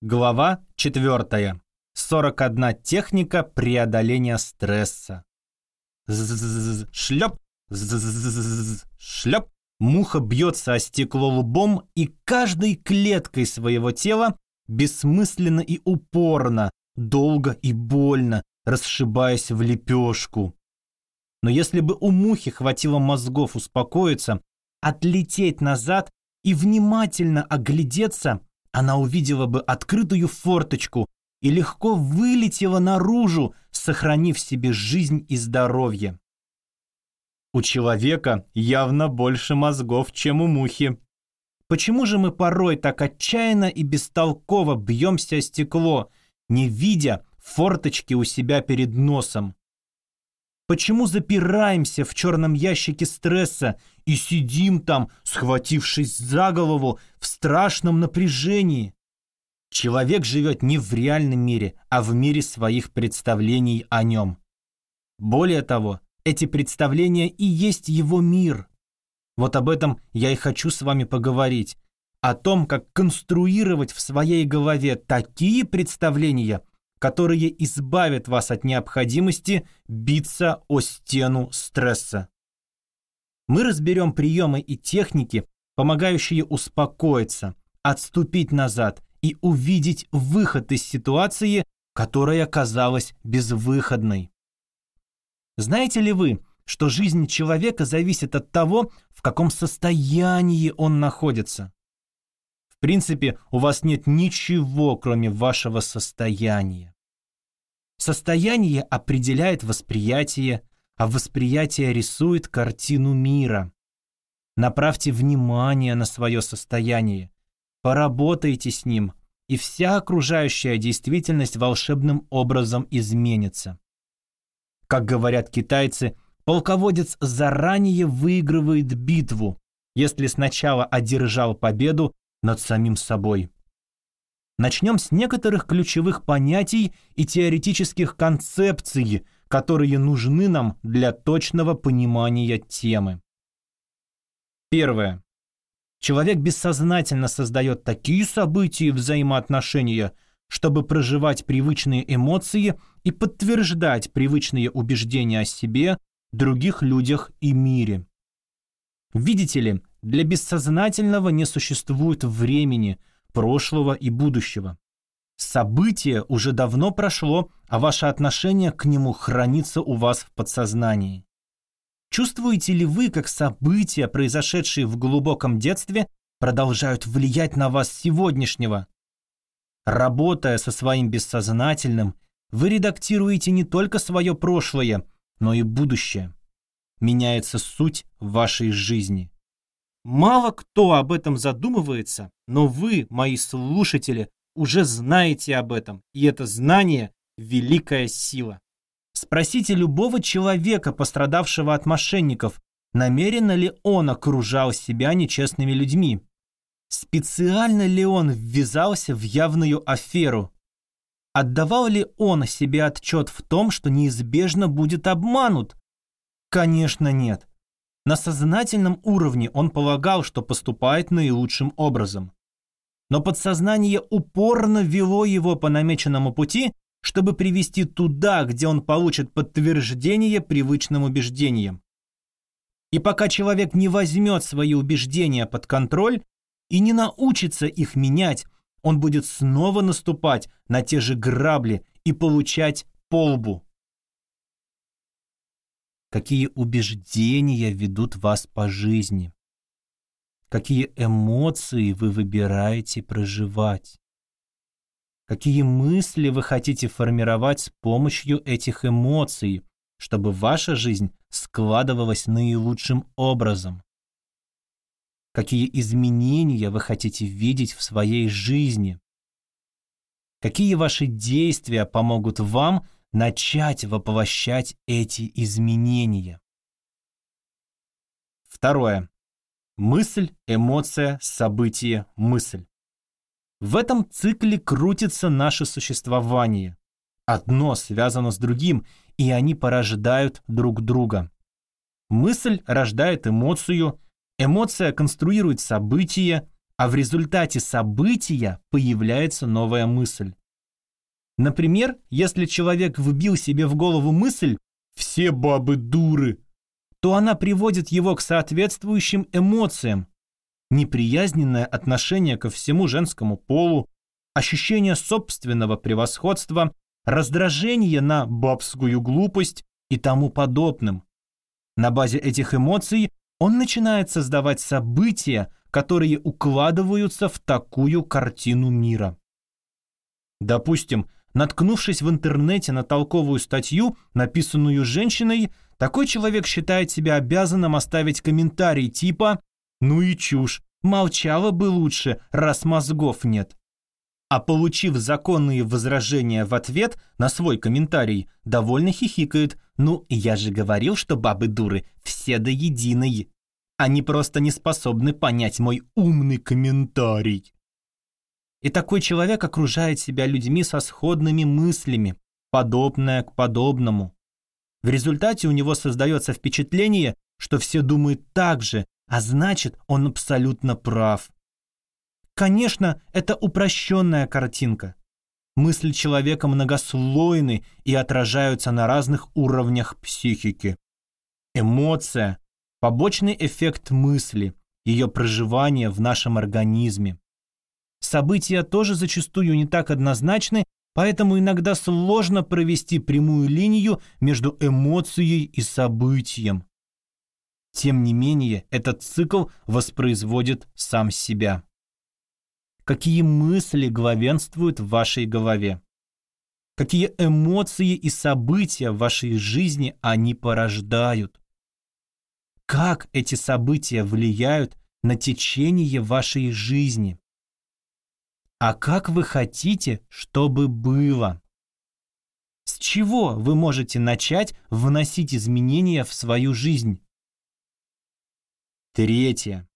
Глава 4. 41 техника преодоления стресса. Шлеп, шлеп. Муха бьется о стекло лбом и каждой клеткой своего тела бессмысленно и упорно, долго и больно, расшибаясь в лепешку. Но если бы у мухи хватило мозгов успокоиться, отлететь назад и внимательно оглядеться, она увидела бы открытую форточку и легко вылетела наружу, сохранив себе жизнь и здоровье. У человека явно больше мозгов, чем у мухи. Почему же мы порой так отчаянно и бестолково бьемся о стекло, не видя форточки у себя перед носом? Почему запираемся в черном ящике стресса и сидим там, схватившись за голову в страшном напряжении? Человек живет не в реальном мире, а в мире своих представлений о нем. Более того, эти представления и есть его мир. Вот об этом я и хочу с вами поговорить. О том, как конструировать в своей голове такие представления – которые избавят вас от необходимости биться о стену стресса. Мы разберем приемы и техники, помогающие успокоиться, отступить назад и увидеть выход из ситуации, которая казалась безвыходной. Знаете ли вы, что жизнь человека зависит от того, в каком состоянии он находится? принципе, у вас нет ничего, кроме вашего состояния. Состояние определяет восприятие, а восприятие рисует картину мира. Направьте внимание на свое состояние, поработайте с ним, и вся окружающая действительность волшебным образом изменится. Как говорят китайцы, полководец заранее выигрывает битву, если сначала одержал победу, над самим собой. Начнем с некоторых ключевых понятий и теоретических концепций, которые нужны нам для точного понимания темы. Первое. Человек бессознательно создает такие события и взаимоотношения, чтобы проживать привычные эмоции и подтверждать привычные убеждения о себе, других людях и мире. Видите ли, для бессознательного не существует времени, прошлого и будущего. Событие уже давно прошло, а ваше отношение к нему хранится у вас в подсознании. Чувствуете ли вы, как события, произошедшие в глубоком детстве, продолжают влиять на вас сегодняшнего? Работая со своим бессознательным, вы редактируете не только свое прошлое, но и будущее. Меняется суть вашей жизни. Мало кто об этом задумывается, но вы, мои слушатели, уже знаете об этом, и это знание – великая сила. Спросите любого человека, пострадавшего от мошенников, намеренно ли он окружал себя нечестными людьми. Специально ли он ввязался в явную аферу? Отдавал ли он себе отчет в том, что неизбежно будет обманут? Конечно, нет. На сознательном уровне он полагал, что поступает наилучшим образом. Но подсознание упорно вело его по намеченному пути, чтобы привести туда, где он получит подтверждение привычным убеждениям. И пока человек не возьмет свои убеждения под контроль и не научится их менять, он будет снова наступать на те же грабли и получать полбу какие убеждения ведут вас по жизни, какие эмоции вы выбираете проживать, какие мысли вы хотите формировать с помощью этих эмоций, чтобы ваша жизнь складывалась наилучшим образом. Какие изменения вы хотите видеть в своей жизни? Какие ваши действия помогут вам начать воплощать эти изменения. Второе. Мысль, эмоция, событие, мысль. В этом цикле крутится наше существование. Одно связано с другим, и они порождают друг друга. Мысль рождает эмоцию, эмоция конструирует событие, а в результате события появляется новая мысль. Например, если человек вбил себе в голову мысль «все бабы дуры», то она приводит его к соответствующим эмоциям. Неприязненное отношение ко всему женскому полу, ощущение собственного превосходства, раздражение на бабскую глупость и тому подобным. На базе этих эмоций он начинает создавать события, которые укладываются в такую картину мира. Допустим, наткнувшись в интернете на толковую статью, написанную женщиной, такой человек считает себя обязанным оставить комментарий типа «Ну и чушь, молчала бы лучше, раз мозгов нет». А получив законные возражения в ответ на свой комментарий, довольно хихикает «Ну, я же говорил, что бабы дуры, все до единой». Они просто не способны понять мой умный комментарий. И такой человек окружает себя людьми со сходными мыслями, подобное к подобному. В результате у него создается впечатление, что все думают так же, а значит, он абсолютно прав. Конечно, это упрощенная картинка. Мысли человека многослойны и отражаются на разных уровнях психики. Эмоция побочный эффект мысли, ее проживания в нашем организме. События тоже зачастую не так однозначны, поэтому иногда сложно провести прямую линию между эмоцией и событием. Тем не менее, этот цикл воспроизводит сам себя. Какие мысли главенствуют в вашей голове? Какие эмоции и события в вашей жизни они порождают? как эти события влияют на течение вашей жизни. А как вы хотите, чтобы было? С чего вы можете начать вносить изменения в свою жизнь? Третье.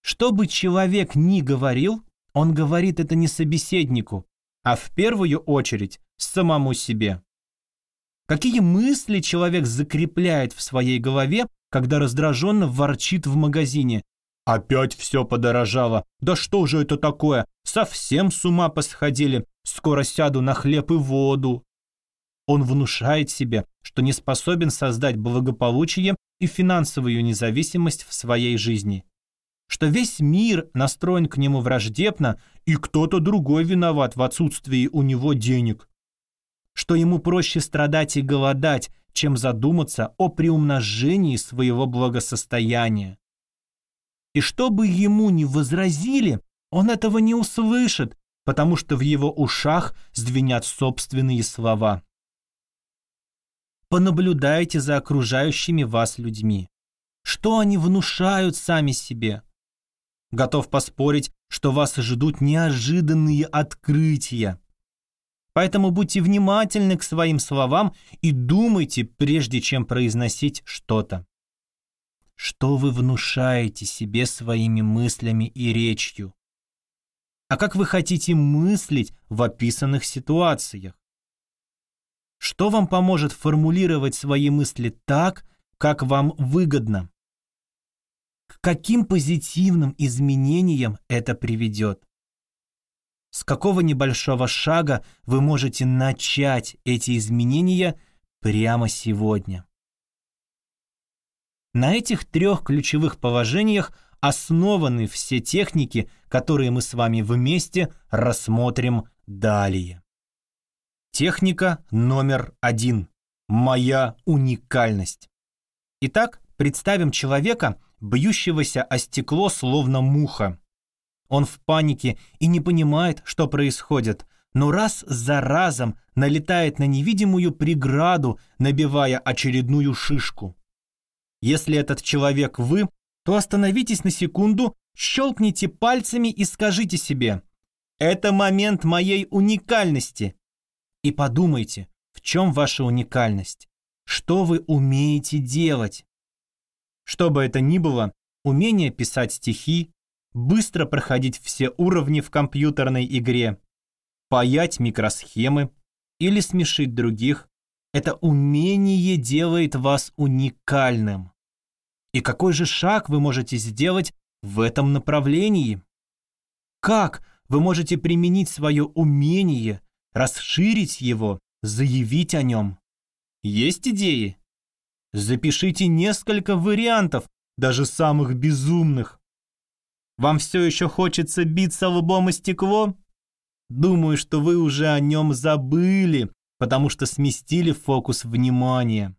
Что бы человек ни говорил, он говорит это не собеседнику, а в первую очередь самому себе. Какие мысли человек закрепляет в своей голове, когда раздраженно ворчит в магазине. «Опять все подорожало! Да что же это такое? Совсем с ума посходили! Скоро сяду на хлеб и воду!» Он внушает себе, что не способен создать благополучие и финансовую независимость в своей жизни. Что весь мир настроен к нему враждебно, и кто-то другой виноват в отсутствии у него денег. Что ему проще страдать и голодать, чем задуматься о приумножении своего благосостояния. И что бы ему ни возразили, он этого не услышит, потому что в его ушах звенят собственные слова. Понаблюдайте за окружающими вас людьми. Что они внушают сами себе? Готов поспорить, что вас ждут неожиданные открытия. Поэтому будьте внимательны к своим словам и думайте, прежде чем произносить что-то. Что вы внушаете себе своими мыслями и речью? А как вы хотите мыслить в описанных ситуациях? Что вам поможет формулировать свои мысли так, как вам выгодно? К каким позитивным изменениям это приведет? с какого небольшого шага вы можете начать эти изменения прямо сегодня. На этих трех ключевых положениях основаны все техники, которые мы с вами вместе рассмотрим далее. Техника номер один. Моя уникальность. Итак, представим человека, бьющегося о стекло словно муха. Он в панике и не понимает, что происходит, но раз за разом налетает на невидимую преграду, набивая очередную шишку. Если этот человек вы, то остановитесь на секунду, щелкните пальцами и скажите себе «Это момент моей уникальности». И подумайте, в чем ваша уникальность, что вы умеете делать. Что бы это ни было, умение писать стихи, быстро проходить все уровни в компьютерной игре, паять микросхемы или смешить других, это умение делает вас уникальным. И какой же шаг вы можете сделать в этом направлении? Как вы можете применить свое умение, расширить его, заявить о нем? Есть идеи? Запишите несколько вариантов, даже самых безумных. Вам все еще хочется биться лбом о стекло? Думаю, что вы уже о нем забыли, потому что сместили фокус внимания.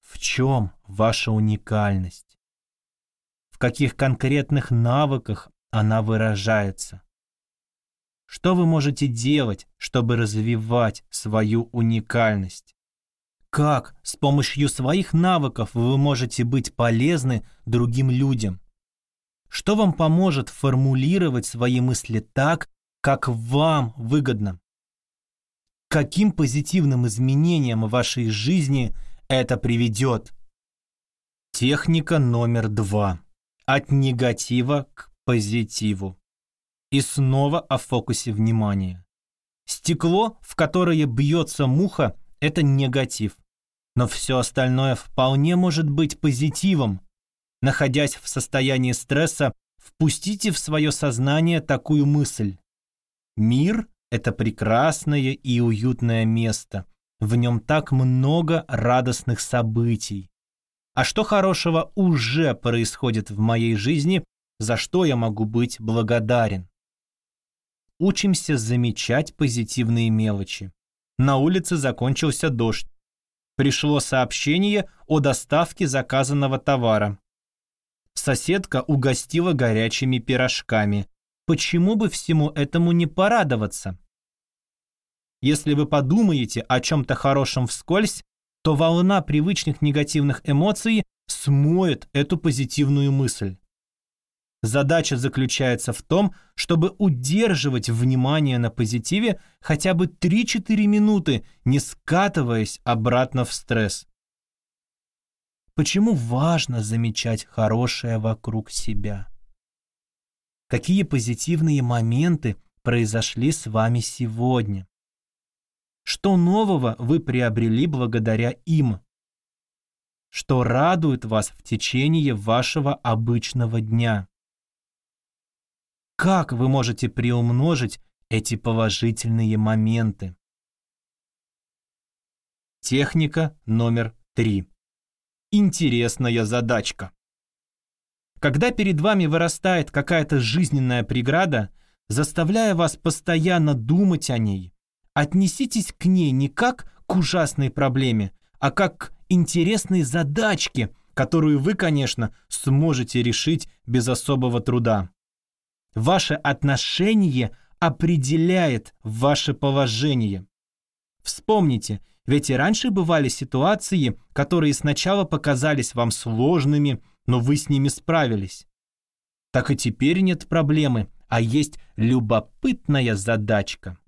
В чем ваша уникальность? В каких конкретных навыках она выражается? Что вы можете делать, чтобы развивать свою уникальность? Как с помощью своих навыков вы можете быть полезны другим людям? Что вам поможет формулировать свои мысли так, как вам выгодно? Каким позитивным изменениям в вашей жизни это приведет? Техника номер два. От негатива к позитиву. И снова о фокусе внимания. Стекло, в которое бьется муха, это негатив. Но все остальное вполне может быть позитивом. Находясь в состоянии стресса, впустите в свое сознание такую мысль. Мир – это прекрасное и уютное место. В нем так много радостных событий. А что хорошего уже происходит в моей жизни, за что я могу быть благодарен? Учимся замечать позитивные мелочи. На улице закончился дождь. Пришло сообщение о доставке заказанного товара. Соседка угостила горячими пирожками. Почему бы всему этому не порадоваться? Если вы подумаете о чем-то хорошем вскользь, то волна привычных негативных эмоций смоет эту позитивную мысль. Задача заключается в том, чтобы удерживать внимание на позитиве хотя бы 3-4 минуты, не скатываясь обратно в стресс. Почему важно замечать хорошее вокруг себя? Какие позитивные моменты произошли с вами сегодня? Что нового вы приобрели благодаря им? Что радует вас в течение вашего обычного дня? Как вы можете приумножить эти положительные моменты? Техника номер три. Интересная задачка. Когда перед вами вырастает какая-то жизненная преграда, заставляя вас постоянно думать о ней, отнеситесь к ней не как к ужасной проблеме, а как к интересной задачке, которую вы, конечно, сможете решить без особого труда. Ваше отношение определяет ваше положение. Вспомните, ведь и раньше бывали ситуации, которые сначала показались вам сложными, но вы с ними справились. Так и теперь нет проблемы, а есть любопытная задачка.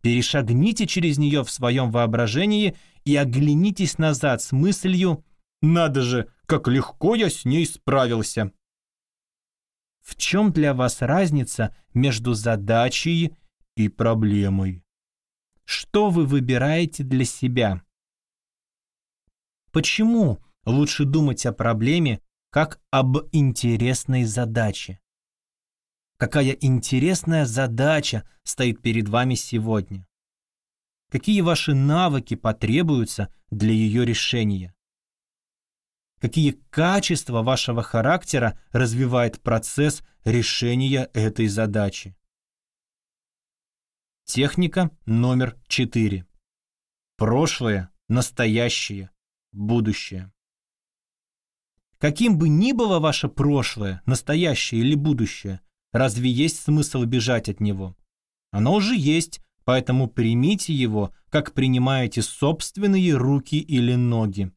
Перешагните через нее в своем воображении и оглянитесь назад с мыслью «Надо же, как легко я с ней справился!» В чем для вас разница между задачей и проблемой? Что вы выбираете для себя? Почему лучше думать о проблеме как об интересной задаче? Какая интересная задача стоит перед вами сегодня? Какие ваши навыки потребуются для ее решения? какие качества вашего характера развивает процесс решения этой задачи. Техника номер 4. Прошлое, настоящее, будущее. Каким бы ни было ваше прошлое, настоящее или будущее, разве есть смысл бежать от него? Оно уже есть, поэтому примите его, как принимаете собственные руки или ноги.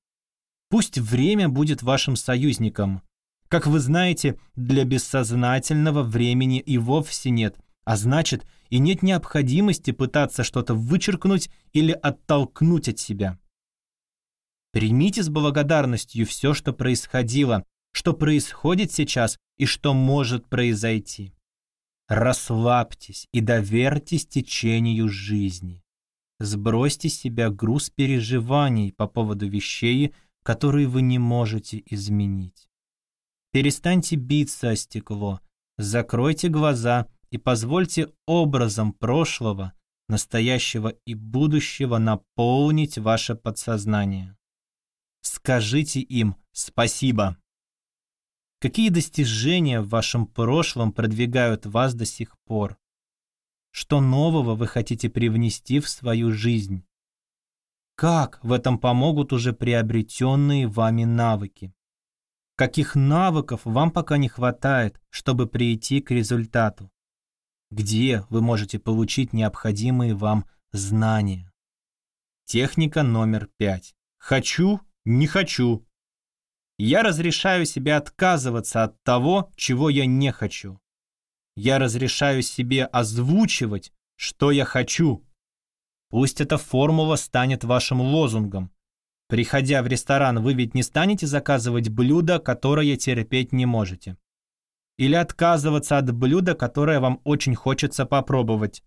Пусть время будет вашим союзником. Как вы знаете, для бессознательного времени и вовсе нет, а значит, и нет необходимости пытаться что-то вычеркнуть или оттолкнуть от себя. Примите с благодарностью все, что происходило, что происходит сейчас и что может произойти. Расслабьтесь и доверьтесь течению жизни. Сбросьте с себя груз переживаний по поводу вещей, которые вы не можете изменить. Перестаньте биться о стекло, закройте глаза и позвольте образом прошлого, настоящего и будущего наполнить ваше подсознание. Скажите им спасибо. Какие достижения в вашем прошлом продвигают вас до сих пор? Что нового вы хотите привнести в свою жизнь? Как в этом помогут уже приобретенные вами навыки? Каких навыков вам пока не хватает, чтобы прийти к результату? Где вы можете получить необходимые вам знания? Техника номер пять. Хочу, не хочу. Я разрешаю себе отказываться от того, чего я не хочу. Я разрешаю себе озвучивать, что я хочу. Пусть эта формула станет вашим лозунгом. Приходя в ресторан, вы ведь не станете заказывать блюдо, которое терпеть не можете. Или отказываться от блюда, которое вам очень хочется попробовать.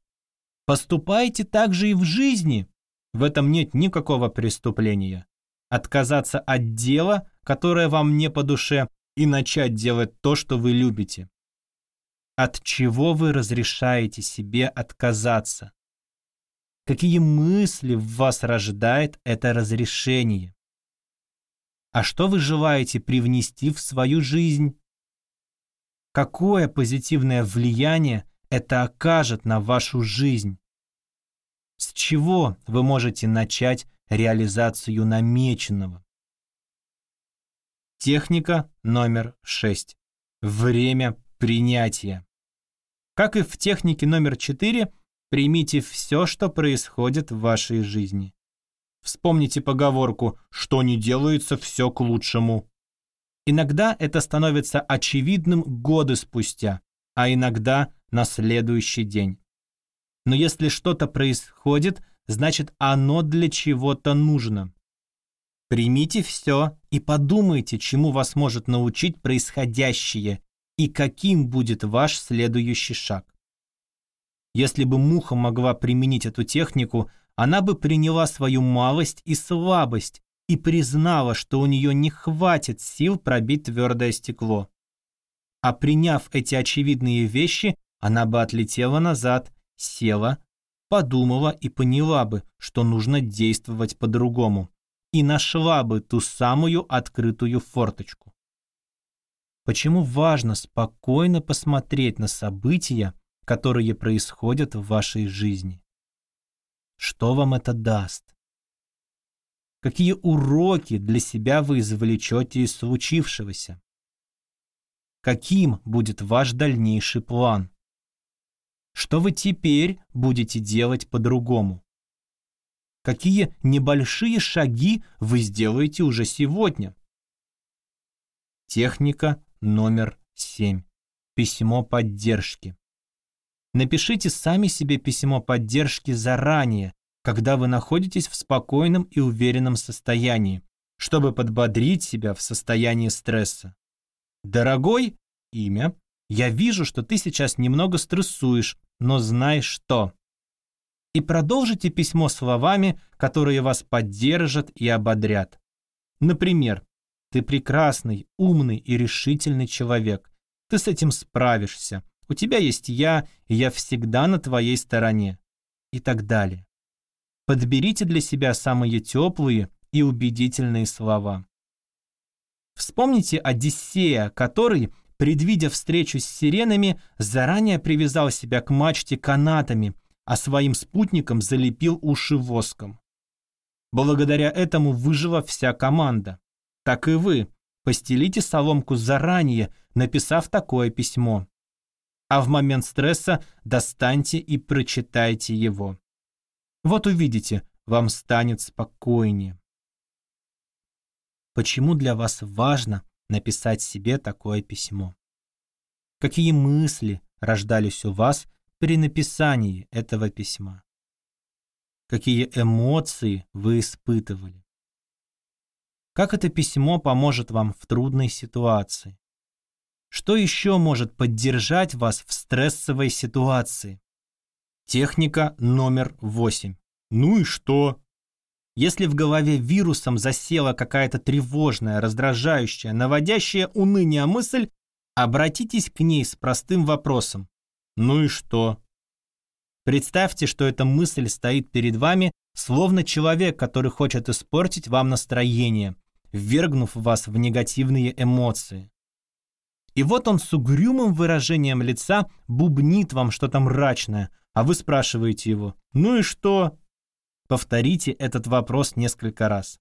Поступайте так же и в жизни. В этом нет никакого преступления. Отказаться от дела, которое вам не по душе, и начать делать то, что вы любите. От чего вы разрешаете себе отказаться? Какие мысли в вас рождает это разрешение? А что вы желаете привнести в свою жизнь? Какое позитивное влияние это окажет на вашу жизнь? С чего вы можете начать реализацию намеченного? Техника номер 6. Время принятия. Как и в технике номер 4, примите все, что происходит в вашей жизни. Вспомните поговорку «что не делается, все к лучшему». Иногда это становится очевидным годы спустя, а иногда на следующий день. Но если что-то происходит, значит оно для чего-то нужно. Примите все и подумайте, чему вас может научить происходящее и каким будет ваш следующий шаг. Если бы муха могла применить эту технику, она бы приняла свою малость и слабость и признала, что у нее не хватит сил пробить твердое стекло. А приняв эти очевидные вещи, она бы отлетела назад, села, подумала и поняла бы, что нужно действовать по-другому и нашла бы ту самую открытую форточку. Почему важно спокойно посмотреть на события, которые происходят в вашей жизни? Что вам это даст? Какие уроки для себя вы извлечете из случившегося? Каким будет ваш дальнейший план? Что вы теперь будете делать по-другому? Какие небольшие шаги вы сделаете уже сегодня? Техника номер 7. Письмо поддержки. Напишите сами себе письмо поддержки заранее, когда вы находитесь в спокойном и уверенном состоянии, чтобы подбодрить себя в состоянии стресса. Дорогой, имя, я вижу, что ты сейчас немного стрессуешь, но знай что и продолжите письмо словами, которые вас поддержат и ободрят. Например, «Ты прекрасный, умный и решительный человек. Ты с этим справишься. У тебя есть я, и я всегда на твоей стороне». И так далее. Подберите для себя самые теплые и убедительные слова. Вспомните Одиссея, который, предвидя встречу с сиренами, заранее привязал себя к мачте канатами – а своим спутникам залепил уши воском. Благодаря этому выжила вся команда. Так и вы. Постелите соломку заранее, написав такое письмо. А в момент стресса достаньте и прочитайте его. Вот увидите, вам станет спокойнее. Почему для вас важно написать себе такое письмо? Какие мысли рождались у вас при написании этого письма? Какие эмоции вы испытывали? Как это письмо поможет вам в трудной ситуации? Что еще может поддержать вас в стрессовой ситуации? Техника номер восемь. Ну и что? Если в голове вирусом засела какая-то тревожная, раздражающая, наводящая уныние мысль, Обратитесь к ней с простым вопросом. Ну и что? Представьте, что эта мысль стоит перед вами, словно человек, который хочет испортить вам настроение, ввергнув вас в негативные эмоции. И вот он с угрюмым выражением лица бубнит вам что-то мрачное, а вы спрашиваете его «Ну и что?» Повторите этот вопрос несколько раз.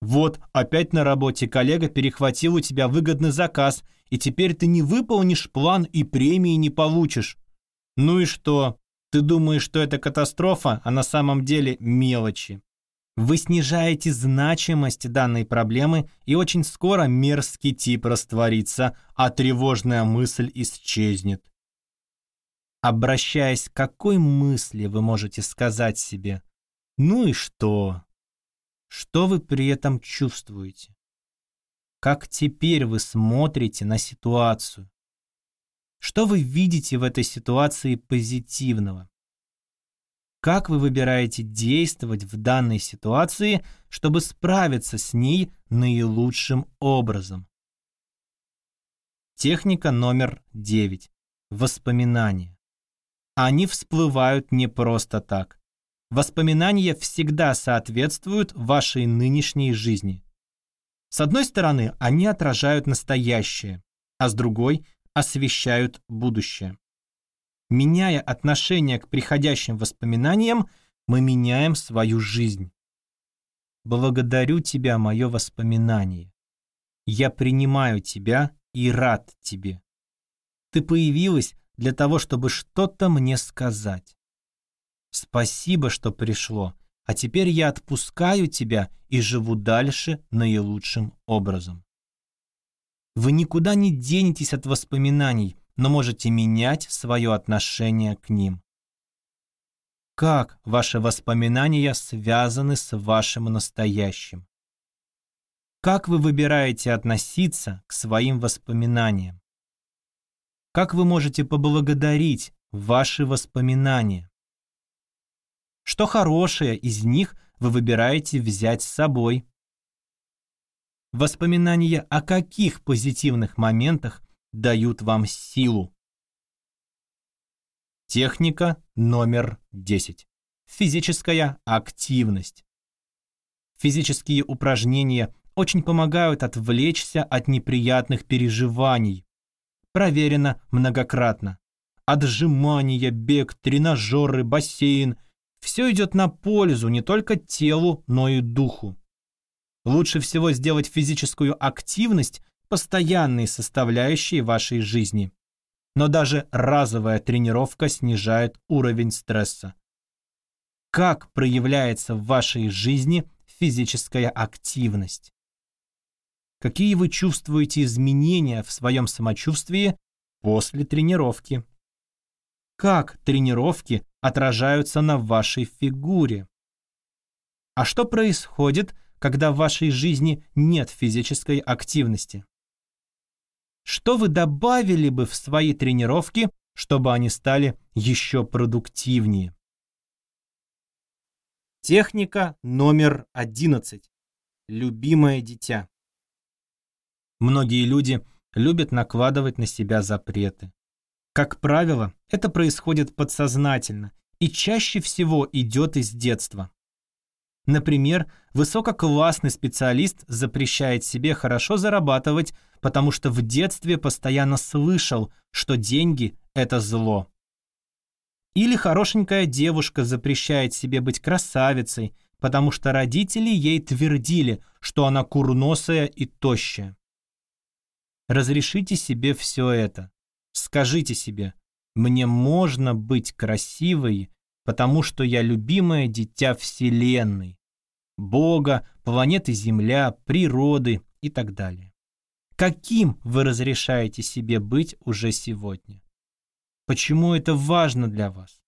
Вот, опять на работе коллега перехватил у тебя выгодный заказ, и теперь ты не выполнишь план и премии не получишь. Ну и что? Ты думаешь, что это катастрофа, а на самом деле мелочи. Вы снижаете значимость данной проблемы, и очень скоро мерзкий тип растворится, а тревожная мысль исчезнет. Обращаясь к какой мысли вы можете сказать себе «Ну и что?» Что вы при этом чувствуете? Как теперь вы смотрите на ситуацию? Что вы видите в этой ситуации позитивного? Как вы выбираете действовать в данной ситуации, чтобы справиться с ней наилучшим образом? Техника номер 9. Воспоминания. Они всплывают не просто так. Воспоминания всегда соответствуют вашей нынешней жизни. С одной стороны, они отражают настоящее, а с другой – освещают будущее. Меняя отношение к приходящим воспоминаниям, мы меняем свою жизнь. Благодарю тебя, мое воспоминание. Я принимаю тебя и рад тебе. Ты появилась для того, чтобы что-то мне сказать. Спасибо, что пришло, а теперь я отпускаю тебя и живу дальше наилучшим образом. Вы никуда не денетесь от воспоминаний, но можете менять свое отношение к ним. Как ваши воспоминания связаны с вашим настоящим? Как вы выбираете относиться к своим воспоминаниям? Как вы можете поблагодарить ваши воспоминания? Что хорошее из них вы выбираете взять с собой? Воспоминания о каких позитивных моментах дают вам силу. Техника номер 10. Физическая активность. Физические упражнения очень помогают отвлечься от неприятных переживаний. Проверено многократно. Отжимания, бег, тренажеры, бассейн – все идет на пользу не только телу, но и духу. Лучше всего сделать физическую активность постоянные составляющие вашей жизни. Но даже разовая тренировка снижает уровень стресса. Как проявляется в вашей жизни физическая активность? Какие вы чувствуете изменения в своем самочувствии после тренировки? Как тренировки отражаются на вашей фигуре? А что происходит, когда в вашей жизни нет физической активности? Что вы добавили бы в свои тренировки, чтобы они стали еще продуктивнее? Техника номер 11. Любимое дитя. Многие люди любят накладывать на себя запреты. Как правило, это происходит подсознательно и чаще всего идет из детства. Например, высококлассный специалист запрещает себе хорошо зарабатывать, потому что в детстве постоянно слышал, что деньги – это зло. Или хорошенькая девушка запрещает себе быть красавицей, потому что родители ей твердили, что она курносая и тощая. Разрешите себе все это. Скажите себе, мне можно быть красивой, потому что я любимое дитя Вселенной, Бога, планеты Земля, природы и так далее. Каким вы разрешаете себе быть уже сегодня? Почему это важно для вас?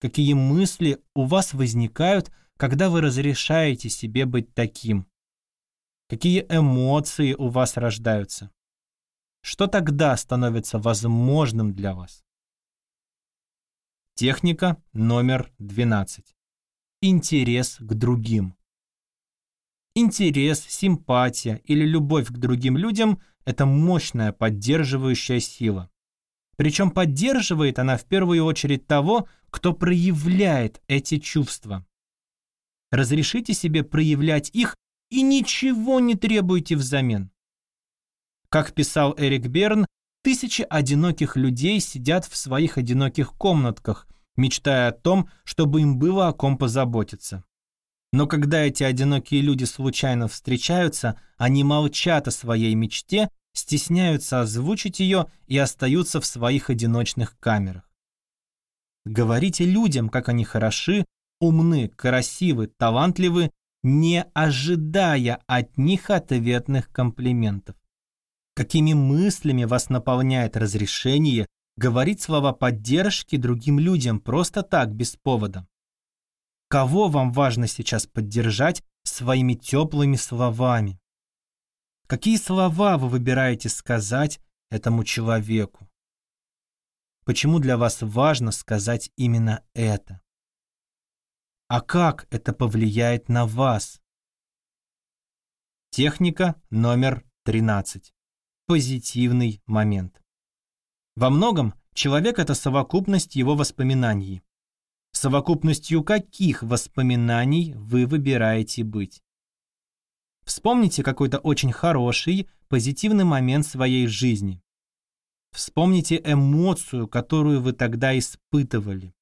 Какие мысли у вас возникают, когда вы разрешаете себе быть таким? Какие эмоции у вас рождаются? Что тогда становится возможным для вас? Техника номер 12. Интерес к другим. Интерес, симпатия или любовь к другим людям – это мощная поддерживающая сила. Причем поддерживает она в первую очередь того, кто проявляет эти чувства. Разрешите себе проявлять их и ничего не требуйте взамен. Как писал Эрик Берн, тысячи одиноких людей сидят в своих одиноких комнатках, мечтая о том, чтобы им было о ком позаботиться. Но когда эти одинокие люди случайно встречаются, они молчат о своей мечте, стесняются озвучить ее и остаются в своих одиночных камерах. Говорите людям, как они хороши, умны, красивы, талантливы, не ожидая от них ответных комплиментов. Какими мыслями вас наполняет разрешение говорить слова поддержки другим людям просто так, без повода? Кого вам важно сейчас поддержать своими теплыми словами? Какие слова вы выбираете сказать этому человеку? Почему для вас важно сказать именно это? А как это повлияет на вас? Техника номер 13. Позитивный момент. Во многом человек – это совокупность его воспоминаний. Совокупностью каких воспоминаний вы выбираете быть? Вспомните какой-то очень хороший, позитивный момент своей жизни. Вспомните эмоцию, которую вы тогда испытывали.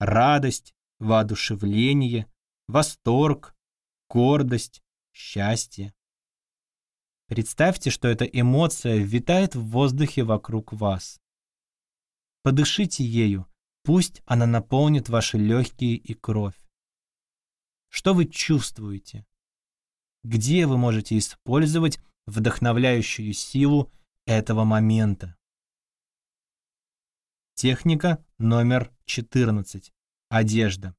Радость, воодушевление, восторг, гордость, счастье. Представьте, что эта эмоция витает в воздухе вокруг вас. Подышите ею, пусть она наполнит ваши легкие и кровь. Что вы чувствуете? Где вы можете использовать вдохновляющую силу этого момента? Техника номер 14. Одежда.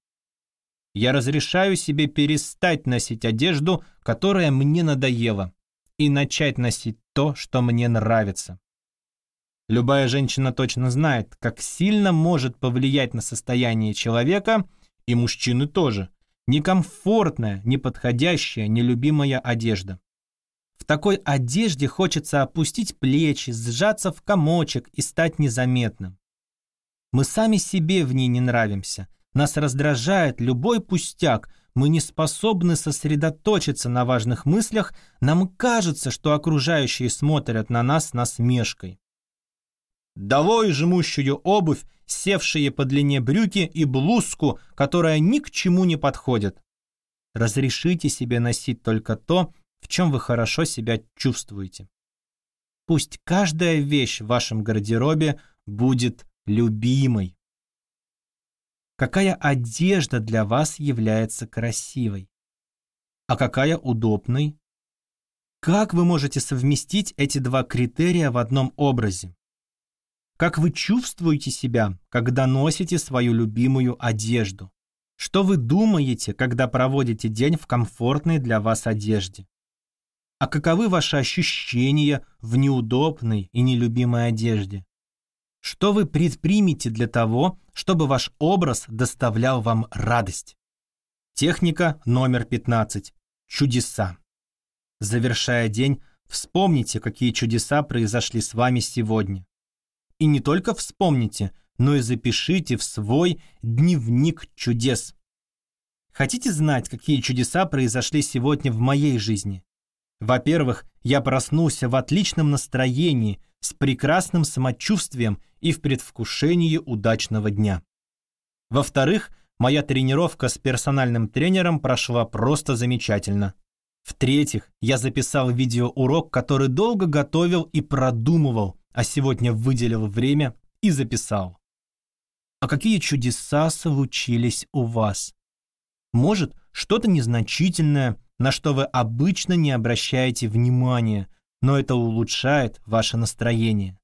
Я разрешаю себе перестать носить одежду, которая мне надоела, и начать носить то, что мне нравится. Любая женщина точно знает, как сильно может повлиять на состояние человека, и мужчины тоже, некомфортная, неподходящая, нелюбимая одежда. В такой одежде хочется опустить плечи, сжаться в комочек и стать незаметным. Мы сами себе в ней не нравимся – нас раздражает любой пустяк, мы не способны сосредоточиться на важных мыслях, нам кажется, что окружающие смотрят на нас насмешкой. Долой жмущую обувь, севшие по длине брюки и блузку, которая ни к чему не подходит. Разрешите себе носить только то, в чем вы хорошо себя чувствуете. Пусть каждая вещь в вашем гардеробе будет любимой. Какая одежда для вас является красивой? А какая удобной? Как вы можете совместить эти два критерия в одном образе? Как вы чувствуете себя, когда носите свою любимую одежду? Что вы думаете, когда проводите день в комфортной для вас одежде? А каковы ваши ощущения в неудобной и нелюбимой одежде? Что вы предпримете для того, чтобы ваш образ доставлял вам радость? Техника номер 15. Чудеса. Завершая день, вспомните, какие чудеса произошли с вами сегодня. И не только вспомните, но и запишите в свой дневник чудес. Хотите знать, какие чудеса произошли сегодня в моей жизни? Во-первых, я проснулся в отличном настроении, с прекрасным самочувствием и в предвкушении удачного дня. Во-вторых, моя тренировка с персональным тренером прошла просто замечательно. В-третьих, я записал видеоурок, который долго готовил и продумывал, а сегодня выделил время и записал. А какие чудеса случились у вас? Может, что-то незначительное, на что вы обычно не обращаете внимания, но это улучшает ваше настроение.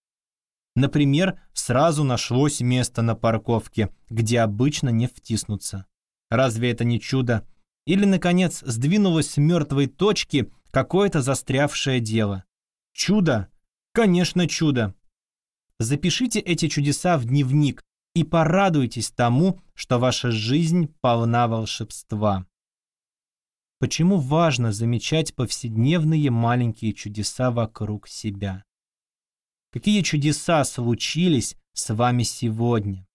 Например, сразу нашлось место на парковке, где обычно не втиснуться. Разве это не чудо? Или, наконец, сдвинулось с мертвой точки какое-то застрявшее дело? Чудо? Конечно, чудо. Запишите эти чудеса в дневник и порадуйтесь тому, что ваша жизнь полна волшебства. Почему важно замечать повседневные маленькие чудеса вокруг себя. Какие чудеса случились с вами сегодня?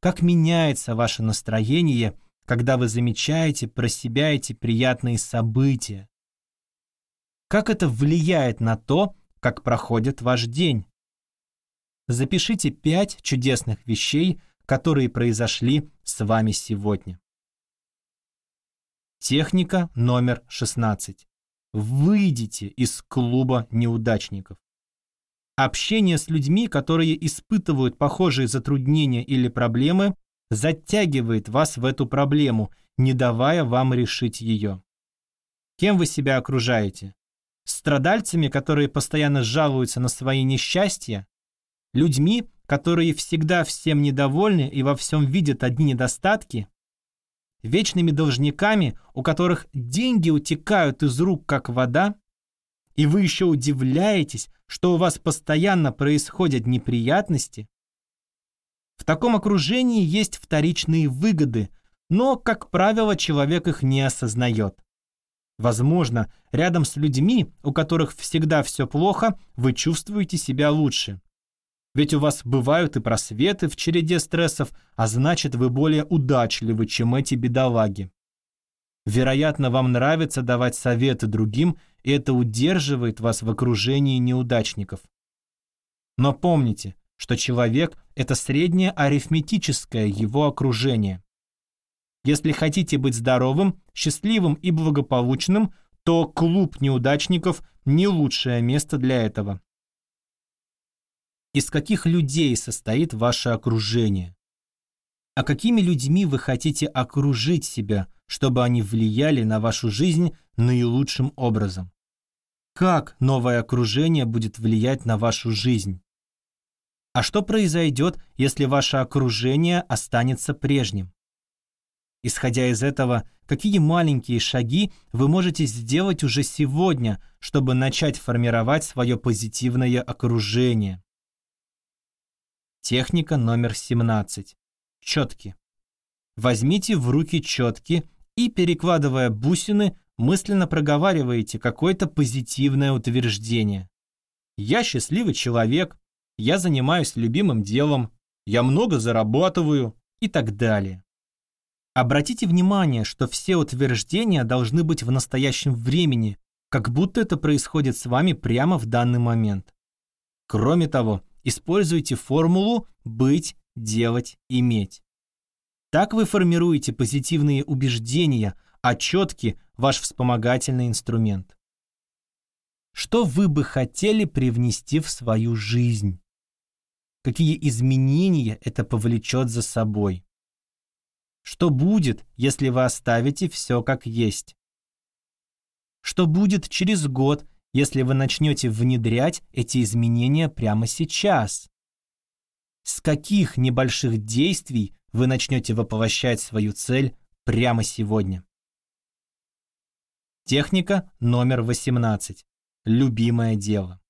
Как меняется ваше настроение, когда вы замечаете про себя эти приятные события? Как это влияет на то, как проходит ваш день? Запишите пять чудесных вещей, которые произошли с вами сегодня. Техника номер 16. Выйдите из клуба неудачников. Общение с людьми, которые испытывают похожие затруднения или проблемы, затягивает вас в эту проблему, не давая вам решить ее. Кем вы себя окружаете? Страдальцами, которые постоянно жалуются на свои несчастья? Людьми, которые всегда всем недовольны и во всем видят одни недостатки? Вечными должниками, у которых деньги утекают из рук, как вода, и вы еще удивляетесь, что у вас постоянно происходят неприятности? В таком окружении есть вторичные выгоды, но, как правило, человек их не осознает. Возможно, рядом с людьми, у которых всегда все плохо, вы чувствуете себя лучше. Ведь у вас бывают и просветы в череде стрессов, а значит, вы более удачливы, чем эти бедолаги. Вероятно, вам нравится давать советы другим, и это удерживает вас в окружении неудачников. Но помните, что человек – это среднее арифметическое его окружение. Если хотите быть здоровым, счастливым и благополучным, то клуб неудачников – не лучшее место для этого. Из каких людей состоит ваше окружение? А какими людьми вы хотите окружить себя, чтобы они влияли на вашу жизнь наилучшим образом? Как новое окружение будет влиять на вашу жизнь? А что произойдет, если ваше окружение останется прежним? Исходя из этого, какие маленькие шаги вы можете сделать уже сегодня, чтобы начать формировать свое позитивное окружение? Техника номер 17. Четки. Возьмите в руки четки и, перекладывая бусины, мысленно проговариваете какое-то позитивное утверждение. «Я счастливый человек», «Я занимаюсь любимым делом», «Я много зарабатываю» и так далее. Обратите внимание, что все утверждения должны быть в настоящем времени, как будто это происходит с вами прямо в данный момент. Кроме того, Используйте формулу «быть», «делать», «иметь». Так вы формируете позитивные убеждения, а четки – ваш вспомогательный инструмент. Что вы бы хотели привнести в свою жизнь? Какие изменения это повлечет за собой? Что будет, если вы оставите все как есть? Что будет через год, если вы начнете внедрять эти изменения прямо сейчас? С каких небольших действий вы начнете воплощать свою цель прямо сегодня? Техника номер 18. Любимое дело.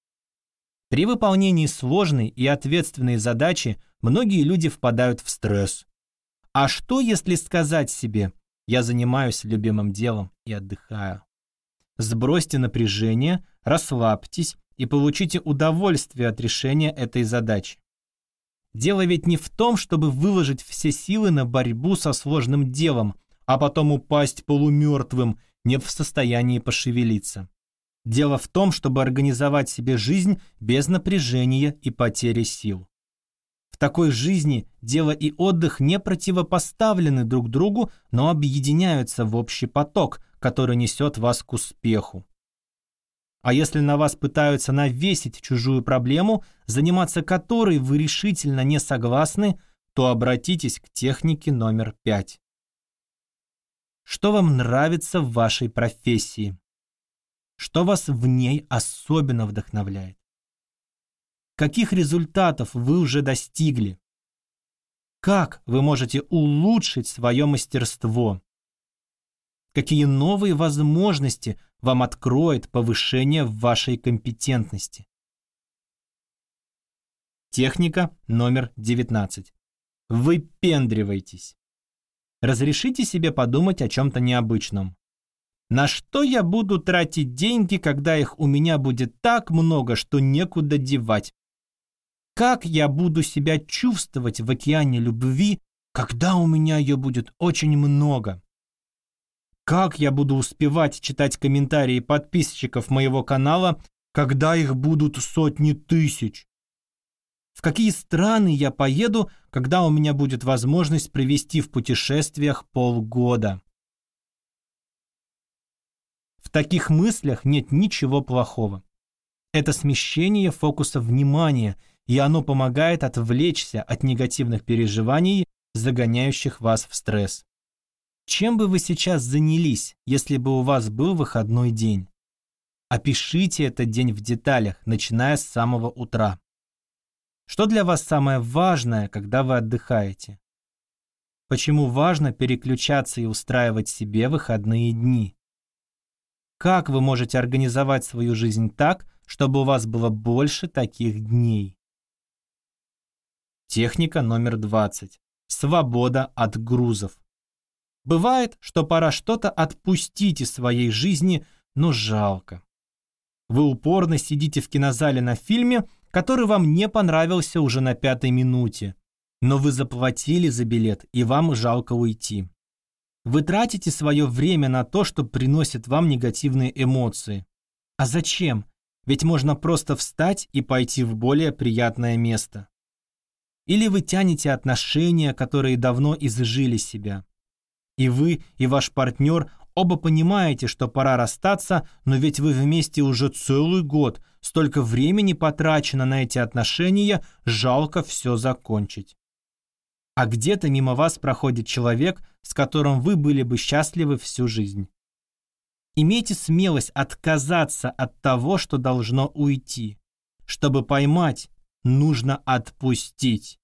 При выполнении сложной и ответственной задачи многие люди впадают в стресс. А что, если сказать себе «я занимаюсь любимым делом и отдыхаю»? Сбросьте напряжение, расслабьтесь и получите удовольствие от решения этой задачи. Дело ведь не в том, чтобы выложить все силы на борьбу со сложным делом, а потом упасть полумертвым, не в состоянии пошевелиться. Дело в том, чтобы организовать себе жизнь без напряжения и потери сил. В такой жизни дело и отдых не противопоставлены друг другу, но объединяются в общий поток, который несет вас к успеху. А если на вас пытаются навесить чужую проблему, заниматься которой вы решительно не согласны, то обратитесь к технике номер пять. Что вам нравится в вашей профессии? Что вас в ней особенно вдохновляет? Каких результатов вы уже достигли? Как вы можете улучшить свое мастерство? Какие новые возможности вам откроет повышение вашей компетентности? Техника номер 19. Выпендривайтесь. Разрешите себе подумать о чем-то необычном. На что я буду тратить деньги, когда их у меня будет так много, что некуда девать? Как я буду себя чувствовать в океане любви, когда у меня ее будет очень много? Как я буду успевать читать комментарии подписчиков моего канала, когда их будут сотни тысяч? В какие страны я поеду, когда у меня будет возможность провести в путешествиях полгода? В таких мыслях нет ничего плохого. Это смещение фокуса внимания, и оно помогает отвлечься от негативных переживаний, загоняющих вас в стресс. Чем бы вы сейчас занялись, если бы у вас был выходной день? Опишите этот день в деталях, начиная с самого утра. Что для вас самое важное, когда вы отдыхаете? Почему важно переключаться и устраивать себе выходные дни? Как вы можете организовать свою жизнь так, чтобы у вас было больше таких дней? Техника номер 20. Свобода от грузов. Бывает, что пора что-то отпустить из своей жизни, но жалко. Вы упорно сидите в кинозале на фильме, который вам не понравился уже на пятой минуте. Но вы заплатили за билет, и вам жалко уйти. Вы тратите свое время на то, что приносит вам негативные эмоции. А зачем? Ведь можно просто встать и пойти в более приятное место. Или вы тянете отношения, которые давно изжили себя. И вы, и ваш партнер оба понимаете, что пора расстаться, но ведь вы вместе уже целый год, столько времени потрачено на эти отношения, жалко все закончить а где-то мимо вас проходит человек, с которым вы были бы счастливы всю жизнь. Имейте смелость отказаться от того, что должно уйти. Чтобы поймать, нужно отпустить.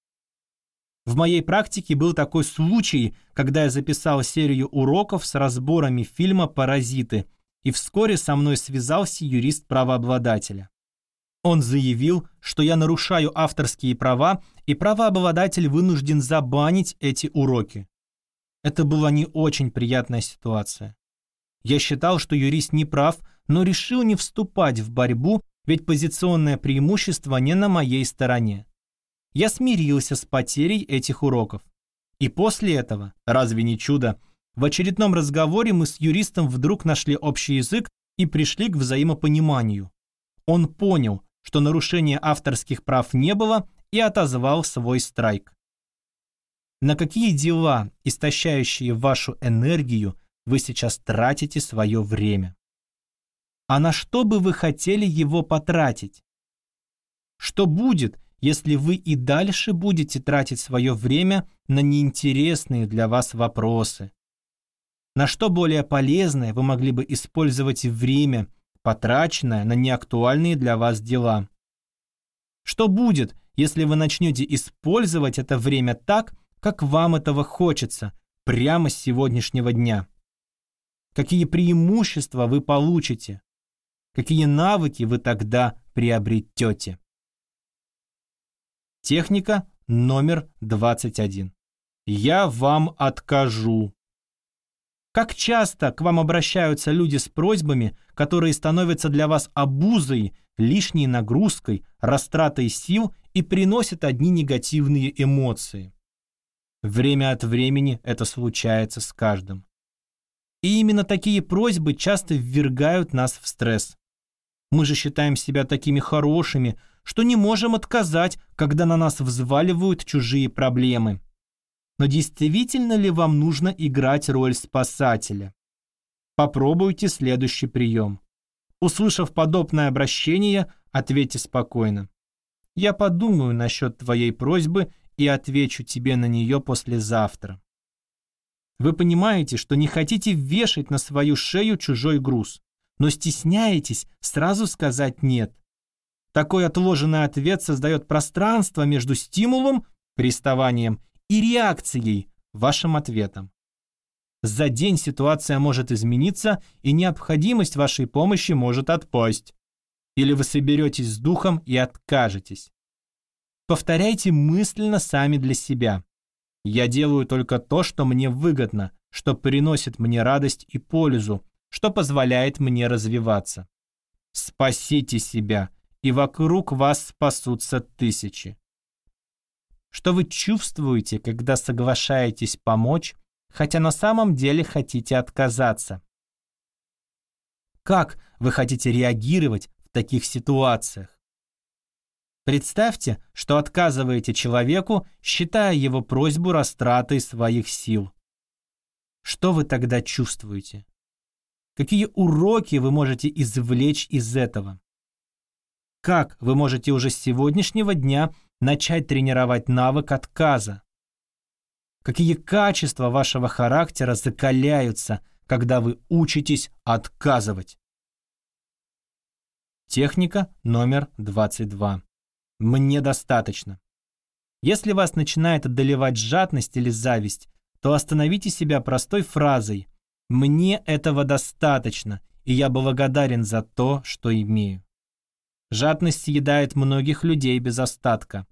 В моей практике был такой случай, когда я записал серию уроков с разборами фильма «Паразиты», и вскоре со мной связался юрист правообладателя. Он заявил, что я нарушаю авторские права, и правообладатель вынужден забанить эти уроки. Это была не очень приятная ситуация. Я считал, что юрист не прав, но решил не вступать в борьбу, ведь позиционное преимущество не на моей стороне. Я смирился с потерей этих уроков. И после этого, разве не чудо, в очередном разговоре мы с юристом вдруг нашли общий язык и пришли к взаимопониманию. Он понял, что нарушения авторских прав не было, и отозвал свой страйк. На какие дела, истощающие вашу энергию, вы сейчас тратите свое время? А на что бы вы хотели его потратить? Что будет, если вы и дальше будете тратить свое время на неинтересные для вас вопросы? На что более полезное вы могли бы использовать время, потраченное на неактуальные для вас дела. Что будет, если вы начнете использовать это время так, как вам этого хочется, прямо с сегодняшнего дня? Какие преимущества вы получите? Какие навыки вы тогда приобретете? Техника номер 21. Я вам откажу. Как часто к вам обращаются люди с просьбами, которые становятся для вас обузой, лишней нагрузкой, растратой сил и приносят одни негативные эмоции? Время от времени это случается с каждым. И именно такие просьбы часто ввергают нас в стресс. Мы же считаем себя такими хорошими, что не можем отказать, когда на нас взваливают чужие проблемы. Но действительно ли вам нужно играть роль спасателя? Попробуйте следующий прием. Услышав подобное обращение, ответьте спокойно. Я подумаю насчет твоей просьбы и отвечу тебе на нее послезавтра. Вы понимаете, что не хотите вешать на свою шею чужой груз, но стесняетесь сразу сказать «нет». Такой отложенный ответ создает пространство между стимулом, приставанием и реакцией, вашим ответом. За день ситуация может измениться, и необходимость вашей помощи может отпасть. Или вы соберетесь с духом и откажетесь. Повторяйте мысленно сами для себя. Я делаю только то, что мне выгодно, что приносит мне радость и пользу, что позволяет мне развиваться. Спасите себя, и вокруг вас спасутся тысячи. Что вы чувствуете, когда соглашаетесь помочь, хотя на самом деле хотите отказаться? Как вы хотите реагировать в таких ситуациях? Представьте, что отказываете человеку, считая его просьбу растратой своих сил. Что вы тогда чувствуете? Какие уроки вы можете извлечь из этого? Как вы можете уже с сегодняшнего дня начать тренировать навык отказа? Какие качества вашего характера закаляются, когда вы учитесь отказывать? Техника номер 22. Мне достаточно. Если вас начинает одолевать жадность или зависть, то остановите себя простой фразой «Мне этого достаточно, и я благодарен за то, что имею». Жадность съедает многих людей без остатка.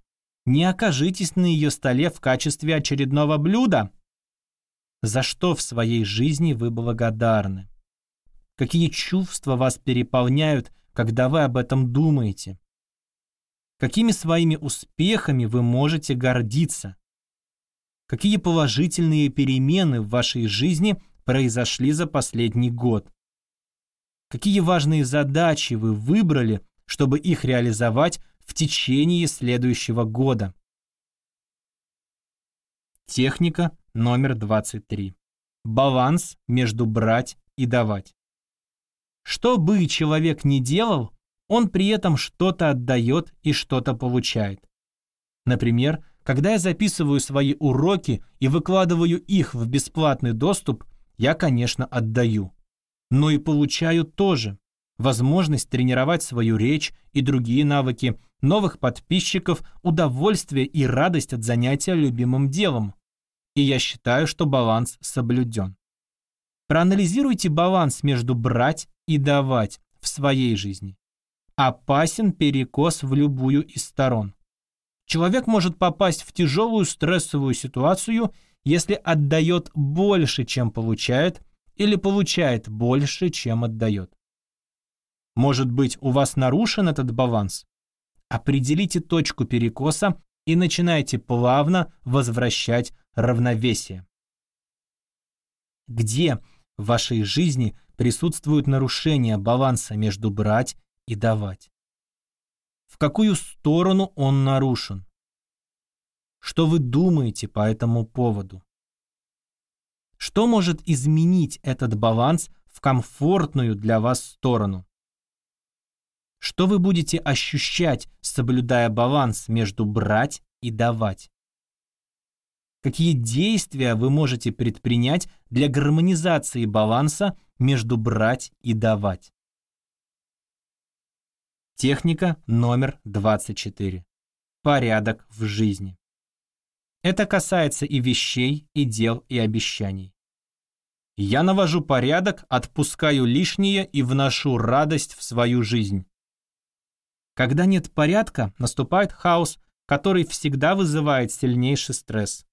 Не окажитесь на ее столе в качестве очередного блюда. За что в своей жизни вы благодарны? Какие чувства вас переполняют, когда вы об этом думаете? Какими своими успехами вы можете гордиться? Какие положительные перемены в вашей жизни произошли за последний год? Какие важные задачи вы выбрали, чтобы их реализовать в течение следующего года. Техника номер 23. Баланс между брать и давать. Что бы человек ни делал, он при этом что-то отдает и что-то получает. Например, когда я записываю свои уроки и выкладываю их в бесплатный доступ, я, конечно, отдаю. Но и получаю тоже возможность тренировать свою речь и другие навыки, новых подписчиков, удовольствие и радость от занятия любимым делом. И я считаю, что баланс соблюден. Проанализируйте баланс между брать и давать в своей жизни. Опасен перекос в любую из сторон. Человек может попасть в тяжелую стрессовую ситуацию, если отдает больше, чем получает, или получает больше, чем отдает. Может быть, у вас нарушен этот баланс? Определите точку перекоса и начинайте плавно возвращать равновесие. Где в вашей жизни присутствуют нарушения баланса между брать и давать? В какую сторону он нарушен? Что вы думаете по этому поводу? Что может изменить этот баланс в комфортную для вас сторону? Что вы будете ощущать, соблюдая баланс между брать и давать? Какие действия вы можете предпринять для гармонизации баланса между брать и давать? Техника номер 24. Порядок в жизни. Это касается и вещей, и дел, и обещаний. Я навожу порядок, отпускаю лишнее и вношу радость в свою жизнь. Когда нет порядка, наступает хаос, который всегда вызывает сильнейший стресс.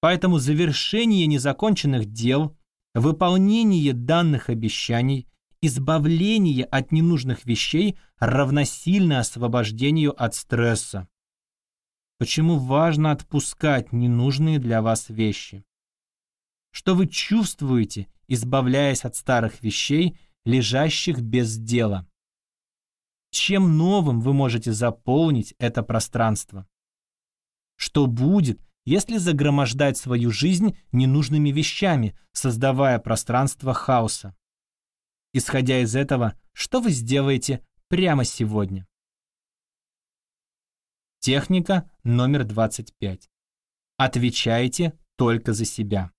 Поэтому завершение незаконченных дел, выполнение данных обещаний, избавление от ненужных вещей равносильно освобождению от стресса. Почему важно отпускать ненужные для вас вещи? Что вы чувствуете, избавляясь от старых вещей, лежащих без дела? Чем новым вы можете заполнить это пространство? Что будет, если загромождать свою жизнь ненужными вещами, создавая пространство хаоса? Исходя из этого, что вы сделаете прямо сегодня? Техника номер 25. Отвечайте только за себя.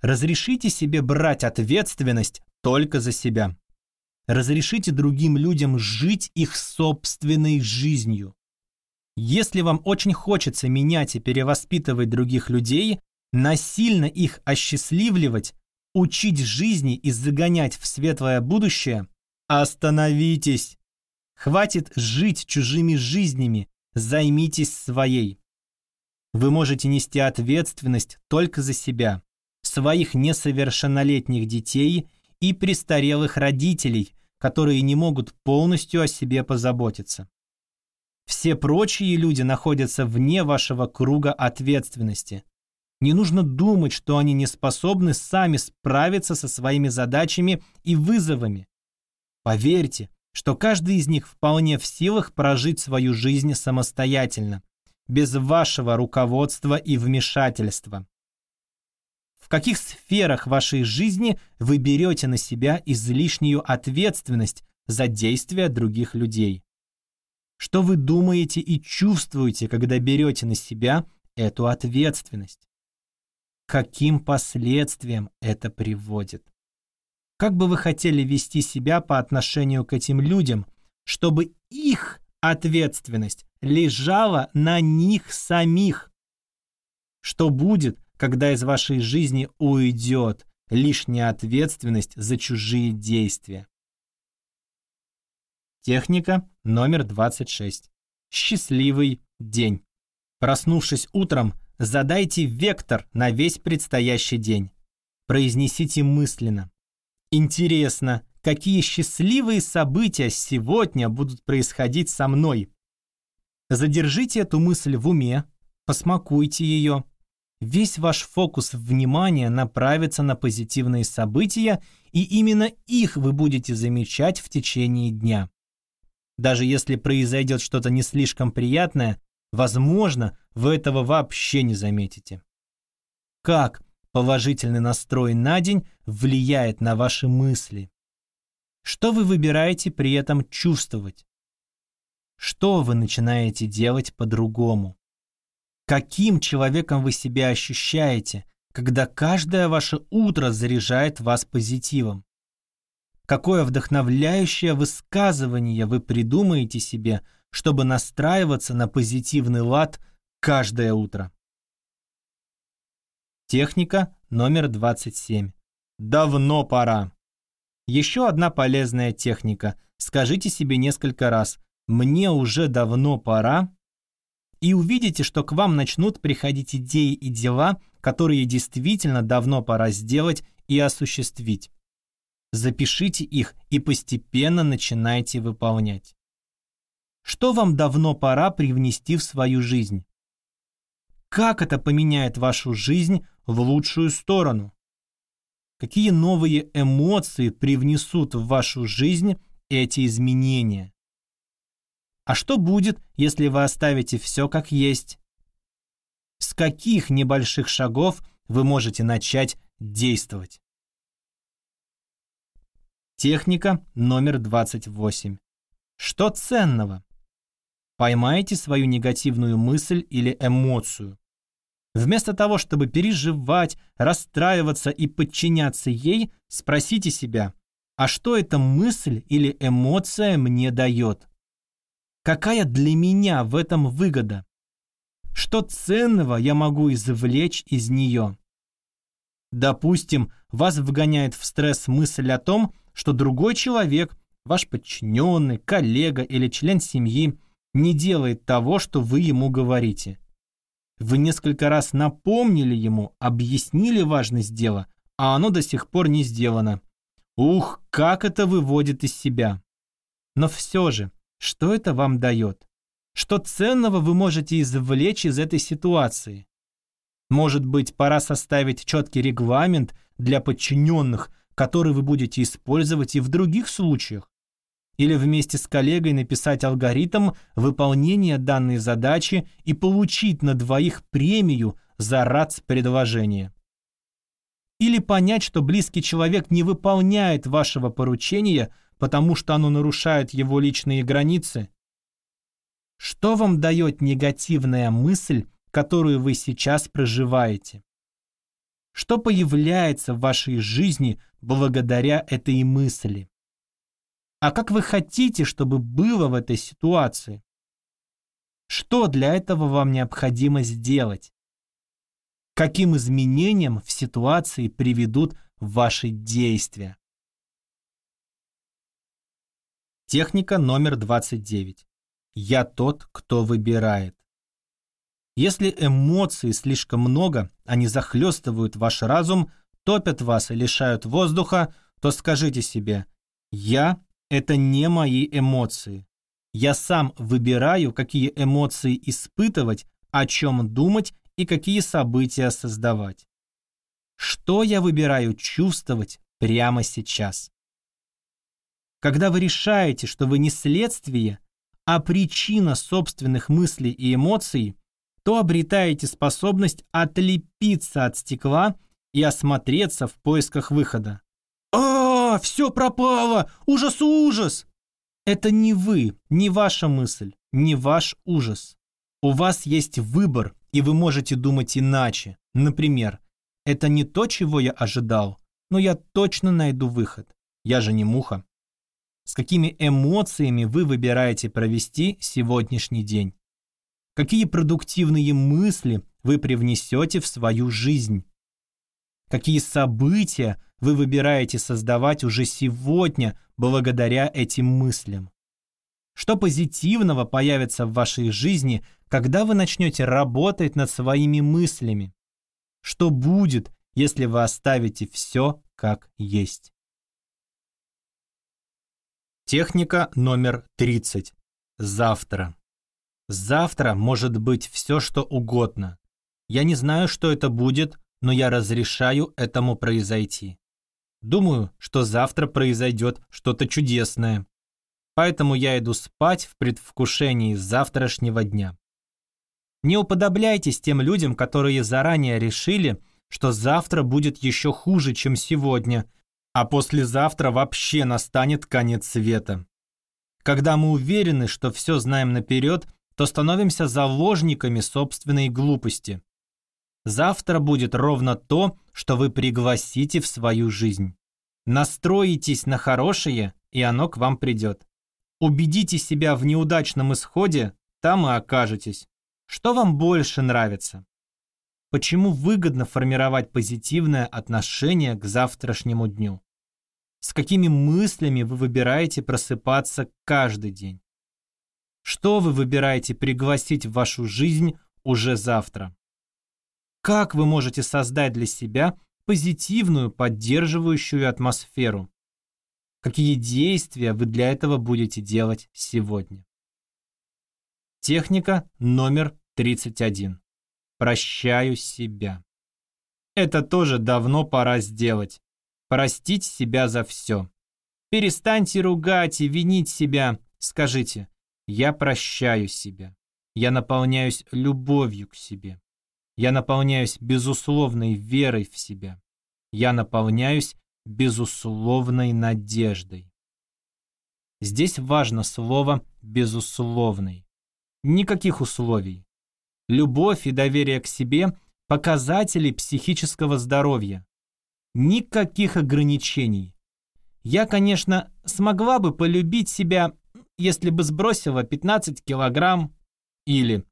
Разрешите себе брать ответственность только за себя. Разрешите другим людям жить их собственной жизнью. Если вам очень хочется менять и перевоспитывать других людей, насильно их осчастливливать, учить жизни и загонять в светлое будущее, остановитесь. Хватит жить чужими жизнями, займитесь своей. Вы можете нести ответственность только за себя, своих несовершеннолетних детей и престарелых родителей, которые не могут полностью о себе позаботиться. Все прочие люди находятся вне вашего круга ответственности. Не нужно думать, что они не способны сами справиться со своими задачами и вызовами. Поверьте, что каждый из них вполне в силах прожить свою жизнь самостоятельно, без вашего руководства и вмешательства. Каких сферах вашей жизни вы берете на себя излишнюю ответственность за действия других людей? Что вы думаете и чувствуете, когда берете на себя эту ответственность? Каким последствиям это приводит? Как бы вы хотели вести себя по отношению к этим людям, чтобы их ответственность лежала на них самих? Что будет, когда из вашей жизни уйдет лишняя ответственность за чужие действия? Техника номер 26. Счастливый день. Проснувшись утром, задайте вектор на весь предстоящий день. Произнесите мысленно. Интересно, какие счастливые события сегодня будут происходить со мной? Задержите эту мысль в уме, посмакуйте ее. Весь ваш фокус внимания направится на позитивные события, и именно их вы будете замечать в течение дня. Даже если произойдет что-то не слишком приятное, возможно, вы этого вообще не заметите. Как положительный настрой на день влияет на ваши мысли? Что вы выбираете при этом чувствовать? Что вы начинаете делать по-другому? Каким человеком вы себя ощущаете, когда каждое ваше утро заряжает вас позитивом? Какое вдохновляющее высказывание вы придумаете себе, чтобы настраиваться на позитивный лад каждое утро. Техника номер 27. Давно пора. Еще одна полезная техника. Скажите себе несколько раз «мне уже давно пора» и увидите, что к вам начнут приходить идеи и дела, которые действительно давно пора сделать и осуществить. Запишите их и постепенно начинайте выполнять. Что вам давно пора привнести в свою жизнь? Как это поменяет вашу жизнь в лучшую сторону? Какие новые эмоции привнесут в вашу жизнь эти изменения? А что будет, если вы оставите все как есть? С каких небольших шагов вы можете начать действовать? Техника номер 28. Что ценного? Поймайте свою негативную мысль или эмоцию. Вместо того, чтобы переживать, расстраиваться и подчиняться ей, спросите себя, а что эта мысль или эмоция мне дает? Какая для меня в этом выгода? Что ценного я могу извлечь из нее? Допустим, вас вгоняет в стресс мысль о том, что другой человек, ваш подчиненный, коллега или член семьи, не делает того, что вы ему говорите. Вы несколько раз напомнили ему, объяснили важность дела, а оно до сих пор не сделано. Ух, как это выводит из себя. Но все же, что это вам дает? Что ценного вы можете извлечь из этой ситуации? Может быть, пора составить четкий регламент для подчиненных, который вы будете использовать и в других случаях? или вместе с коллегой написать алгоритм выполнения данной задачи и получить на двоих премию за РАЦ-предложение. Или понять, что близкий человек не выполняет вашего поручения, потому что оно нарушает его личные границы. Что вам дает негативная мысль, которую вы сейчас проживаете? Что появляется в вашей жизни благодаря этой мысли? а как вы хотите, чтобы было в этой ситуации. Что для этого вам необходимо сделать? Каким изменениям в ситуации приведут ваши действия? Техника номер 29. Я тот, кто выбирает. Если эмоций слишком много, они захлестывают ваш разум, топят вас и лишают воздуха, то скажите себе «Я – это не мои эмоции. Я сам выбираю, какие эмоции испытывать, о чем думать и какие события создавать. Что я выбираю чувствовать прямо сейчас? Когда вы решаете, что вы не следствие, а причина собственных мыслей и эмоций, то обретаете способность отлепиться от стекла и осмотреться в поисках выхода. «А, все пропало! Ужас-ужас!» Это не вы, не ваша мысль, не ваш ужас. У вас есть выбор, и вы можете думать иначе. Например, это не то, чего я ожидал, но я точно найду выход. Я же не муха. С какими эмоциями вы выбираете провести сегодняшний день? Какие продуктивные мысли вы привнесете в свою жизнь? Какие события вы выбираете создавать уже сегодня благодаря этим мыслям? Что позитивного появится в вашей жизни, когда вы начнете работать над своими мыслями? Что будет, если вы оставите все как есть? Техника номер 30. Завтра. Завтра может быть все, что угодно. Я не знаю, что это будет, но я разрешаю этому произойти. Думаю, что завтра произойдет что-то чудесное. Поэтому я иду спать в предвкушении завтрашнего дня. Не уподобляйтесь тем людям, которые заранее решили, что завтра будет еще хуже, чем сегодня, а послезавтра вообще настанет конец света. Когда мы уверены, что все знаем наперед, то становимся заложниками собственной глупости. Завтра будет ровно то, что вы пригласите в свою жизнь. Настроитесь на хорошее, и оно к вам придет. Убедите себя в неудачном исходе, там и окажетесь. Что вам больше нравится? Почему выгодно формировать позитивное отношение к завтрашнему дню? С какими мыслями вы выбираете просыпаться каждый день? Что вы выбираете пригласить в вашу жизнь уже завтра? Как вы можете создать для себя позитивную, поддерживающую атмосферу? Какие действия вы для этого будете делать сегодня? Техника номер 31. Прощаю себя. Это тоже давно пора сделать. Простить себя за все. Перестаньте ругать и винить себя. Скажите, я прощаю себя. Я наполняюсь любовью к себе. Я наполняюсь безусловной верой в себя. Я наполняюсь безусловной надеждой. Здесь важно слово «безусловный». Никаких условий. Любовь и доверие к себе – показатели психического здоровья. Никаких ограничений. Я, конечно, смогла бы полюбить себя, если бы сбросила 15 килограмм. Или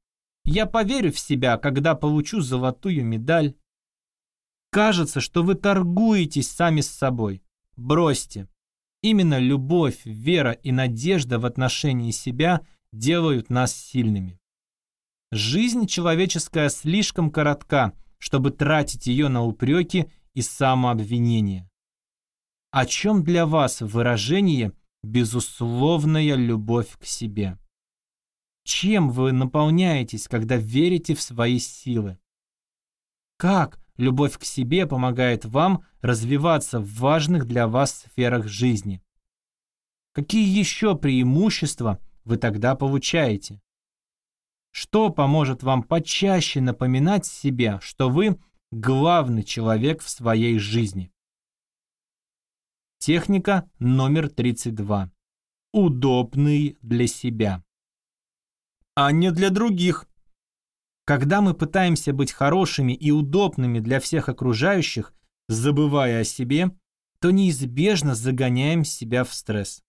я поверю в себя, когда получу золотую медаль. Кажется, что вы торгуетесь сами с собой. Бросьте. Именно любовь, вера и надежда в отношении себя делают нас сильными. Жизнь человеческая слишком коротка, чтобы тратить ее на упреки и самообвинение. О чем для вас выражение «безусловная любовь к себе»? Чем вы наполняетесь, когда верите в свои силы? Как Любовь к себе помогает вам развиваться в важных для вас сферах жизни. Какие еще преимущества вы тогда получаете? Что поможет вам почаще напоминать себе, что вы главный человек в своей жизни? Техника номер 32. Удобный для себя. А не для других. Когда мы пытаемся быть хорошими и удобными для всех окружающих, забывая о себе, то неизбежно загоняем себя в стресс.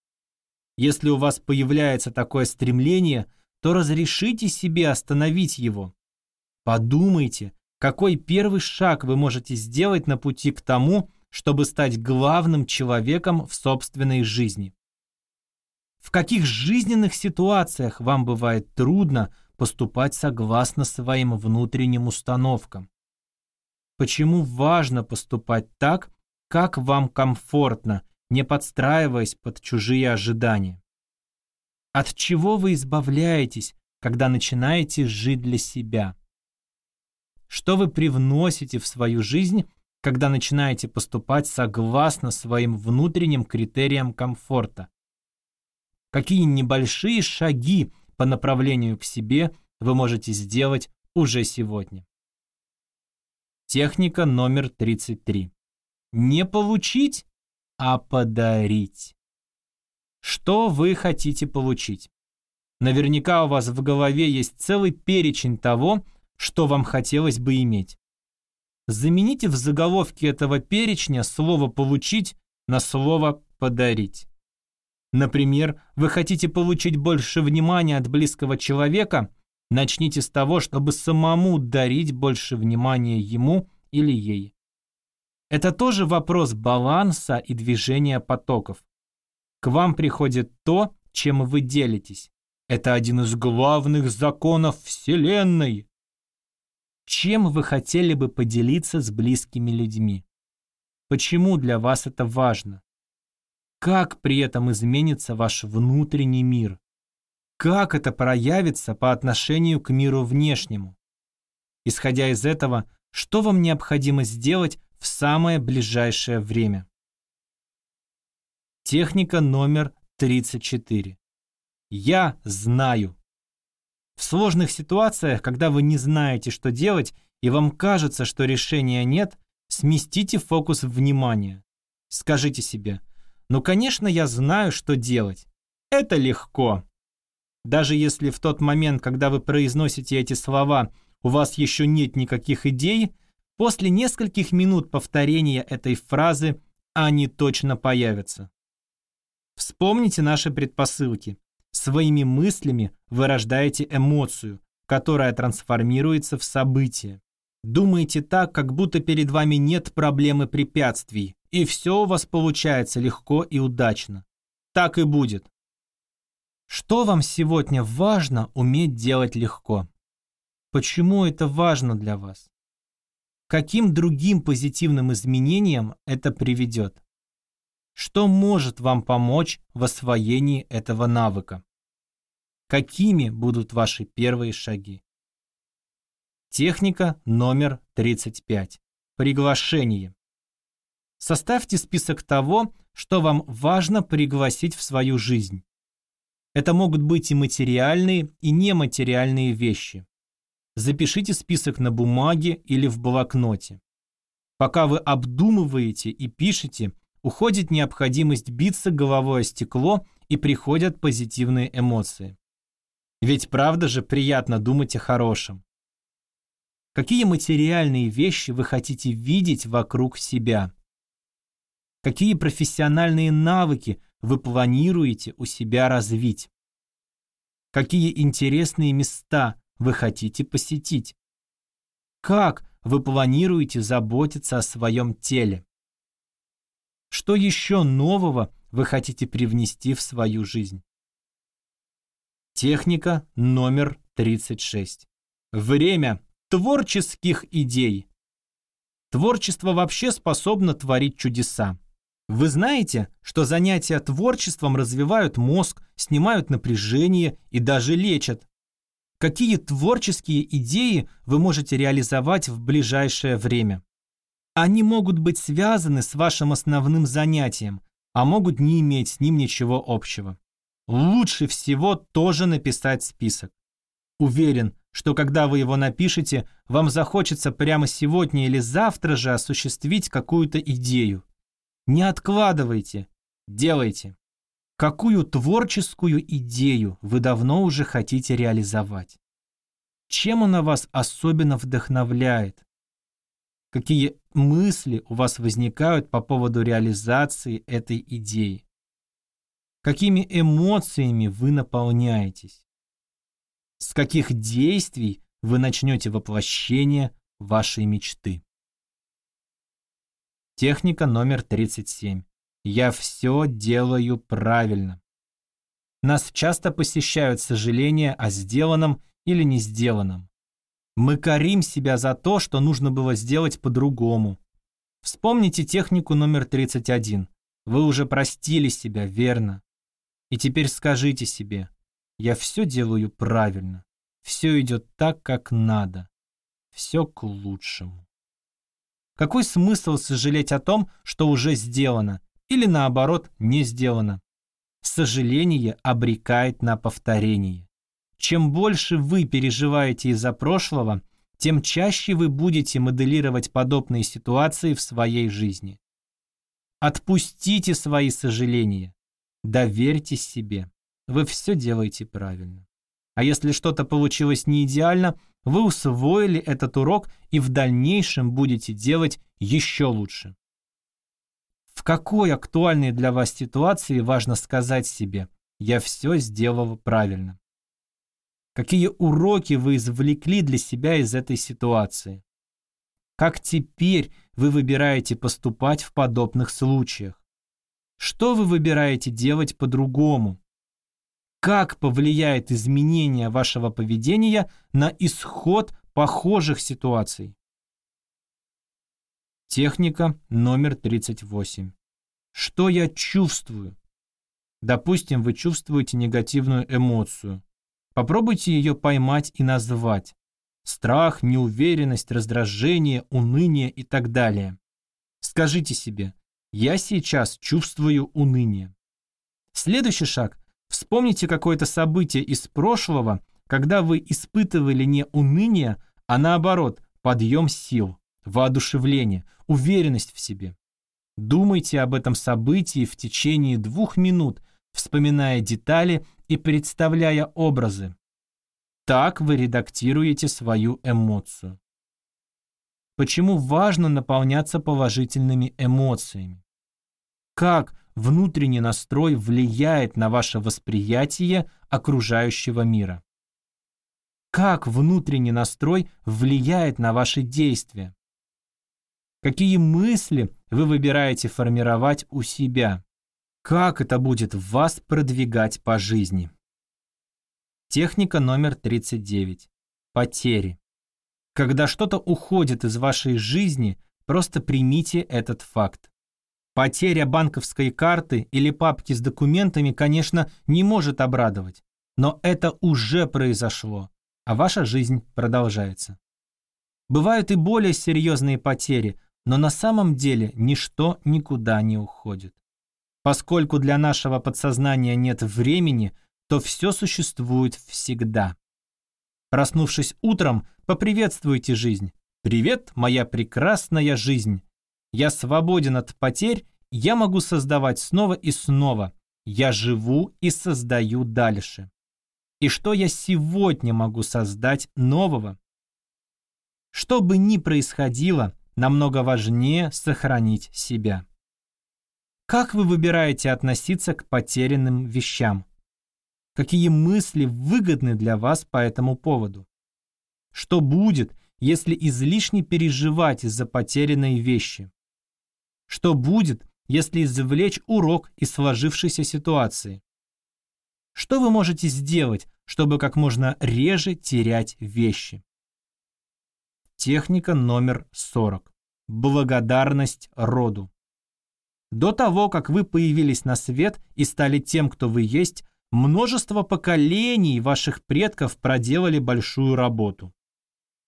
Если у вас появляется такое стремление, то разрешите себе остановить его. Подумайте, какой первый шаг вы можете сделать на пути к тому, чтобы стать главным человеком в собственной жизни. В каких жизненных ситуациях вам бывает трудно поступать согласно своим внутренним установкам. Почему важно поступать так, как вам комфортно, не подстраиваясь под чужие ожидания. От чего вы избавляетесь, когда начинаете жить для себя? Что вы привносите в свою жизнь, когда начинаете поступать согласно своим внутренним критериям комфорта? Какие небольшие шаги по направлению к себе вы можете сделать уже сегодня? Техника номер 33. Не получить, а подарить. Что вы хотите получить? Наверняка у вас в голове есть целый перечень того, что вам хотелось бы иметь. Замените в заголовке этого перечня слово «получить» на слово «подарить». Например, вы хотите получить больше внимания от близкого человека, начните с того, чтобы самому дарить больше внимания ему или ей. Это тоже вопрос баланса и движения потоков. К вам приходит то, чем вы делитесь. Это один из главных законов Вселенной. Чем вы хотели бы поделиться с близкими людьми? Почему для вас это важно? Как при этом изменится ваш внутренний мир? Как это проявится по отношению к миру внешнему? Исходя из этого, что вам необходимо сделать в самое ближайшее время? Техника номер 34. Я знаю. В сложных ситуациях, когда вы не знаете, что делать, и вам кажется, что решения нет, сместите фокус внимания. Скажите себе, ну, конечно, я знаю, что делать. Это легко. Даже если в тот момент, когда вы произносите эти слова, у вас еще нет никаких идей, после нескольких минут повторения этой фразы они точно появятся. Вспомните наши предпосылки. Своими мыслями вы рождаете эмоцию, которая трансформируется в событие. Думаете так, как будто перед вами нет проблемы препятствий, и все у вас получается легко и удачно. Так и будет. Что вам сегодня важно уметь делать легко? Почему это важно для вас? Каким другим позитивным изменениям это приведет? Что может вам помочь в освоении этого навыка? Какими будут ваши первые шаги? Техника номер 35. Приглашение. Составьте список того, что вам важно пригласить в свою жизнь. Это могут быть и материальные, и нематериальные вещи. Запишите список на бумаге или в блокноте. Пока вы обдумываете и пишете, уходит необходимость биться головой о стекло и приходят позитивные эмоции. Ведь правда же приятно думать о хорошем. Какие материальные вещи вы хотите видеть вокруг себя? Какие профессиональные навыки вы планируете у себя развить? Какие интересные места вы хотите посетить? Как вы планируете заботиться о своем теле? Что еще нового вы хотите привнести в свою жизнь? Техника номер 36. Время творческих идей. Творчество вообще способно творить чудеса. Вы знаете, что занятия творчеством развивают мозг, снимают напряжение и даже лечат. Какие творческие идеи вы можете реализовать в ближайшее время? Они могут быть связаны с вашим основным занятием, а могут не иметь с ним ничего общего. Лучше всего тоже написать список. Уверен, что когда вы его напишете, вам захочется прямо сегодня или завтра же осуществить какую-то идею. Не откладывайте, делайте. Какую творческую идею вы давно уже хотите реализовать? Чем она вас особенно вдохновляет? Какие мысли у вас возникают по поводу реализации этой идеи? Какими эмоциями вы наполняетесь? С каких действий вы начнете воплощение вашей мечты? Техника номер 37. Я все делаю правильно. Нас часто посещают сожаления о сделанном или не сделанном. Мы корим себя за то, что нужно было сделать по-другому. Вспомните технику номер 31. Вы уже простили себя, верно? И теперь скажите себе, я все делаю правильно, все идет так, как надо, все к лучшему. Какой смысл сожалеть о том, что уже сделано, или наоборот, не сделано? Сожаление обрекает на повторение. Чем больше вы переживаете из-за прошлого, тем чаще вы будете моделировать подобные ситуации в своей жизни. Отпустите свои сожаления. Доверьтесь себе. Вы все делаете правильно. А если что-то получилось не идеально, вы усвоили этот урок и в дальнейшем будете делать еще лучше. В какой актуальной для вас ситуации важно сказать себе «я все сделал правильно». Какие уроки вы извлекли для себя из этой ситуации? Как теперь вы выбираете поступать в подобных случаях? Что вы выбираете делать по-другому? Как повлияет изменение вашего поведения на исход похожих ситуаций? Техника номер 38. Что я чувствую? Допустим, вы чувствуете негативную эмоцию. Попробуйте ее поймать и назвать. Страх, неуверенность, раздражение, уныние и так далее. Скажите себе, я сейчас чувствую уныние. Следующий шаг. Вспомните какое-то событие из прошлого, когда вы испытывали не уныние, а наоборот, подъем сил, воодушевление, уверенность в себе. Думайте об этом событии в течение двух минут, вспоминая детали и представляя образы. Так вы редактируете свою эмоцию. Почему важно наполняться положительными эмоциями? Как внутренний настрой влияет на ваше восприятие окружающего мира? Как внутренний настрой влияет на ваши действия? Какие мысли вы выбираете формировать у себя? Как это будет вас продвигать по жизни? Техника номер 39. Потери. Когда что-то уходит из вашей жизни, просто примите этот факт. Потеря банковской карты или папки с документами, конечно, не может обрадовать, но это уже произошло, а ваша жизнь продолжается. Бывают и более серьезные потери, но на самом деле ничто никуда не уходит. Поскольку для нашего подсознания нет времени, то все существует всегда. Проснувшись утром, поприветствуйте жизнь. «Привет, моя прекрасная жизнь! Я свободен от потерь, я могу создавать снова и снова. Я живу и создаю дальше. И что я сегодня могу создать нового? Что бы ни происходило, намного важнее сохранить себя. Как вы выбираете относиться к потерянным вещам? Какие мысли выгодны для вас по этому поводу? Что будет, если излишне переживать из-за потерянной вещи? Что будет, если извлечь урок из сложившейся ситуации? Что вы можете сделать, чтобы как можно реже терять вещи? Техника номер 40. Благодарность роду. До того, как вы появились на свет и стали тем, кто вы есть, Множество поколений ваших предков проделали большую работу.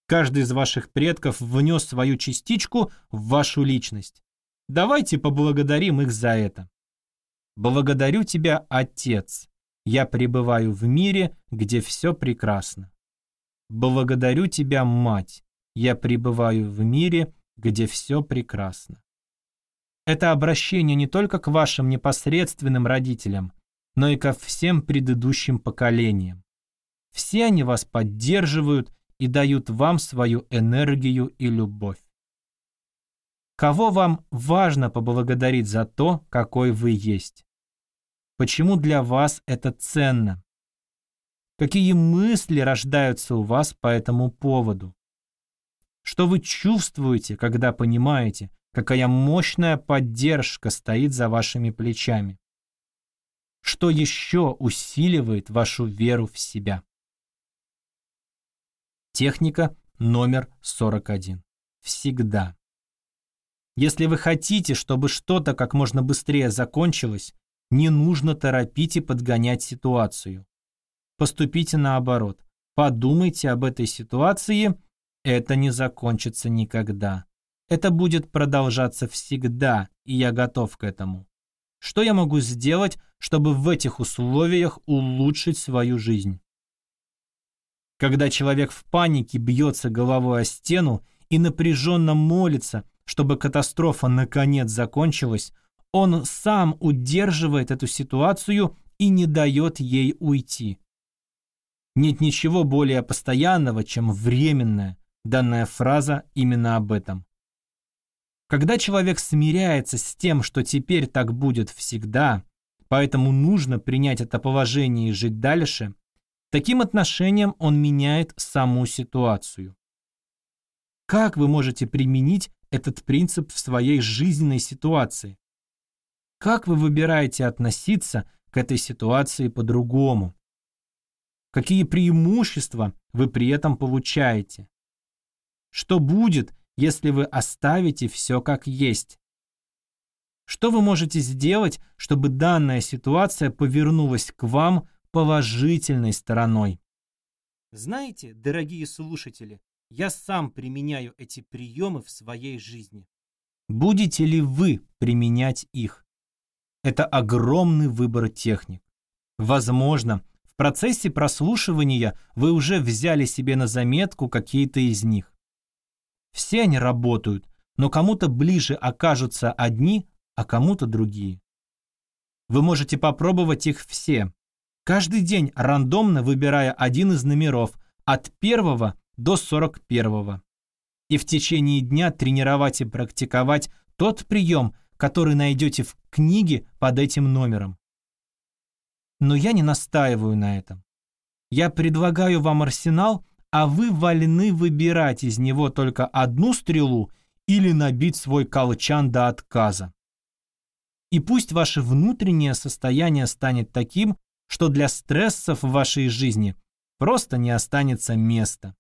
Каждый из ваших предков внес свою частичку в вашу личность. Давайте поблагодарим их за это. Благодарю тебя, Отец. Я пребываю в мире, где все прекрасно. Благодарю тебя, Мать. Я пребываю в мире, где все прекрасно. Это обращение не только к вашим непосредственным родителям, но и ко всем предыдущим поколениям. Все они вас поддерживают и дают вам свою энергию и любовь. Кого вам важно поблагодарить за то, какой вы есть? Почему для вас это ценно? Какие мысли рождаются у вас по этому поводу? Что вы чувствуете, когда понимаете, какая мощная поддержка стоит за вашими плечами? что еще усиливает вашу веру в себя. Техника номер 41. Всегда. Если вы хотите, чтобы что-то как можно быстрее закончилось, не нужно торопить и подгонять ситуацию. Поступите наоборот. Подумайте об этой ситуации, это не закончится никогда. Это будет продолжаться всегда, и я готов к этому. Что я могу сделать, чтобы в этих условиях улучшить свою жизнь? Когда человек в панике бьется головой о стену и напряженно молится, чтобы катастрофа наконец закончилась, он сам удерживает эту ситуацию и не дает ей уйти. Нет ничего более постоянного, чем временное. Данная фраза именно об этом. Когда человек смиряется с тем, что теперь так будет всегда, поэтому нужно принять это положение и жить дальше, таким отношением он меняет саму ситуацию. Как вы можете применить этот принцип в своей жизненной ситуации? Как вы выбираете относиться к этой ситуации по-другому? Какие преимущества вы при этом получаете? Что будет, если вы оставите все как есть? Что вы можете сделать, чтобы данная ситуация повернулась к вам положительной стороной? Знаете, дорогие слушатели, я сам применяю эти приемы в своей жизни. Будете ли вы применять их? Это огромный выбор техник. Возможно, в процессе прослушивания вы уже взяли себе на заметку какие-то из них. Все они работают, но кому-то ближе окажутся одни, а кому-то другие. Вы можете попробовать их все. Каждый день рандомно выбирая один из номеров от первого до сорок первого. И в течение дня тренировать и практиковать тот прием, который найдете в книге под этим номером. Но я не настаиваю на этом. Я предлагаю вам арсенал, а вы вольны выбирать из него только одну стрелу или набить свой колчан до отказа. И пусть ваше внутреннее состояние станет таким, что для стрессов в вашей жизни просто не останется места.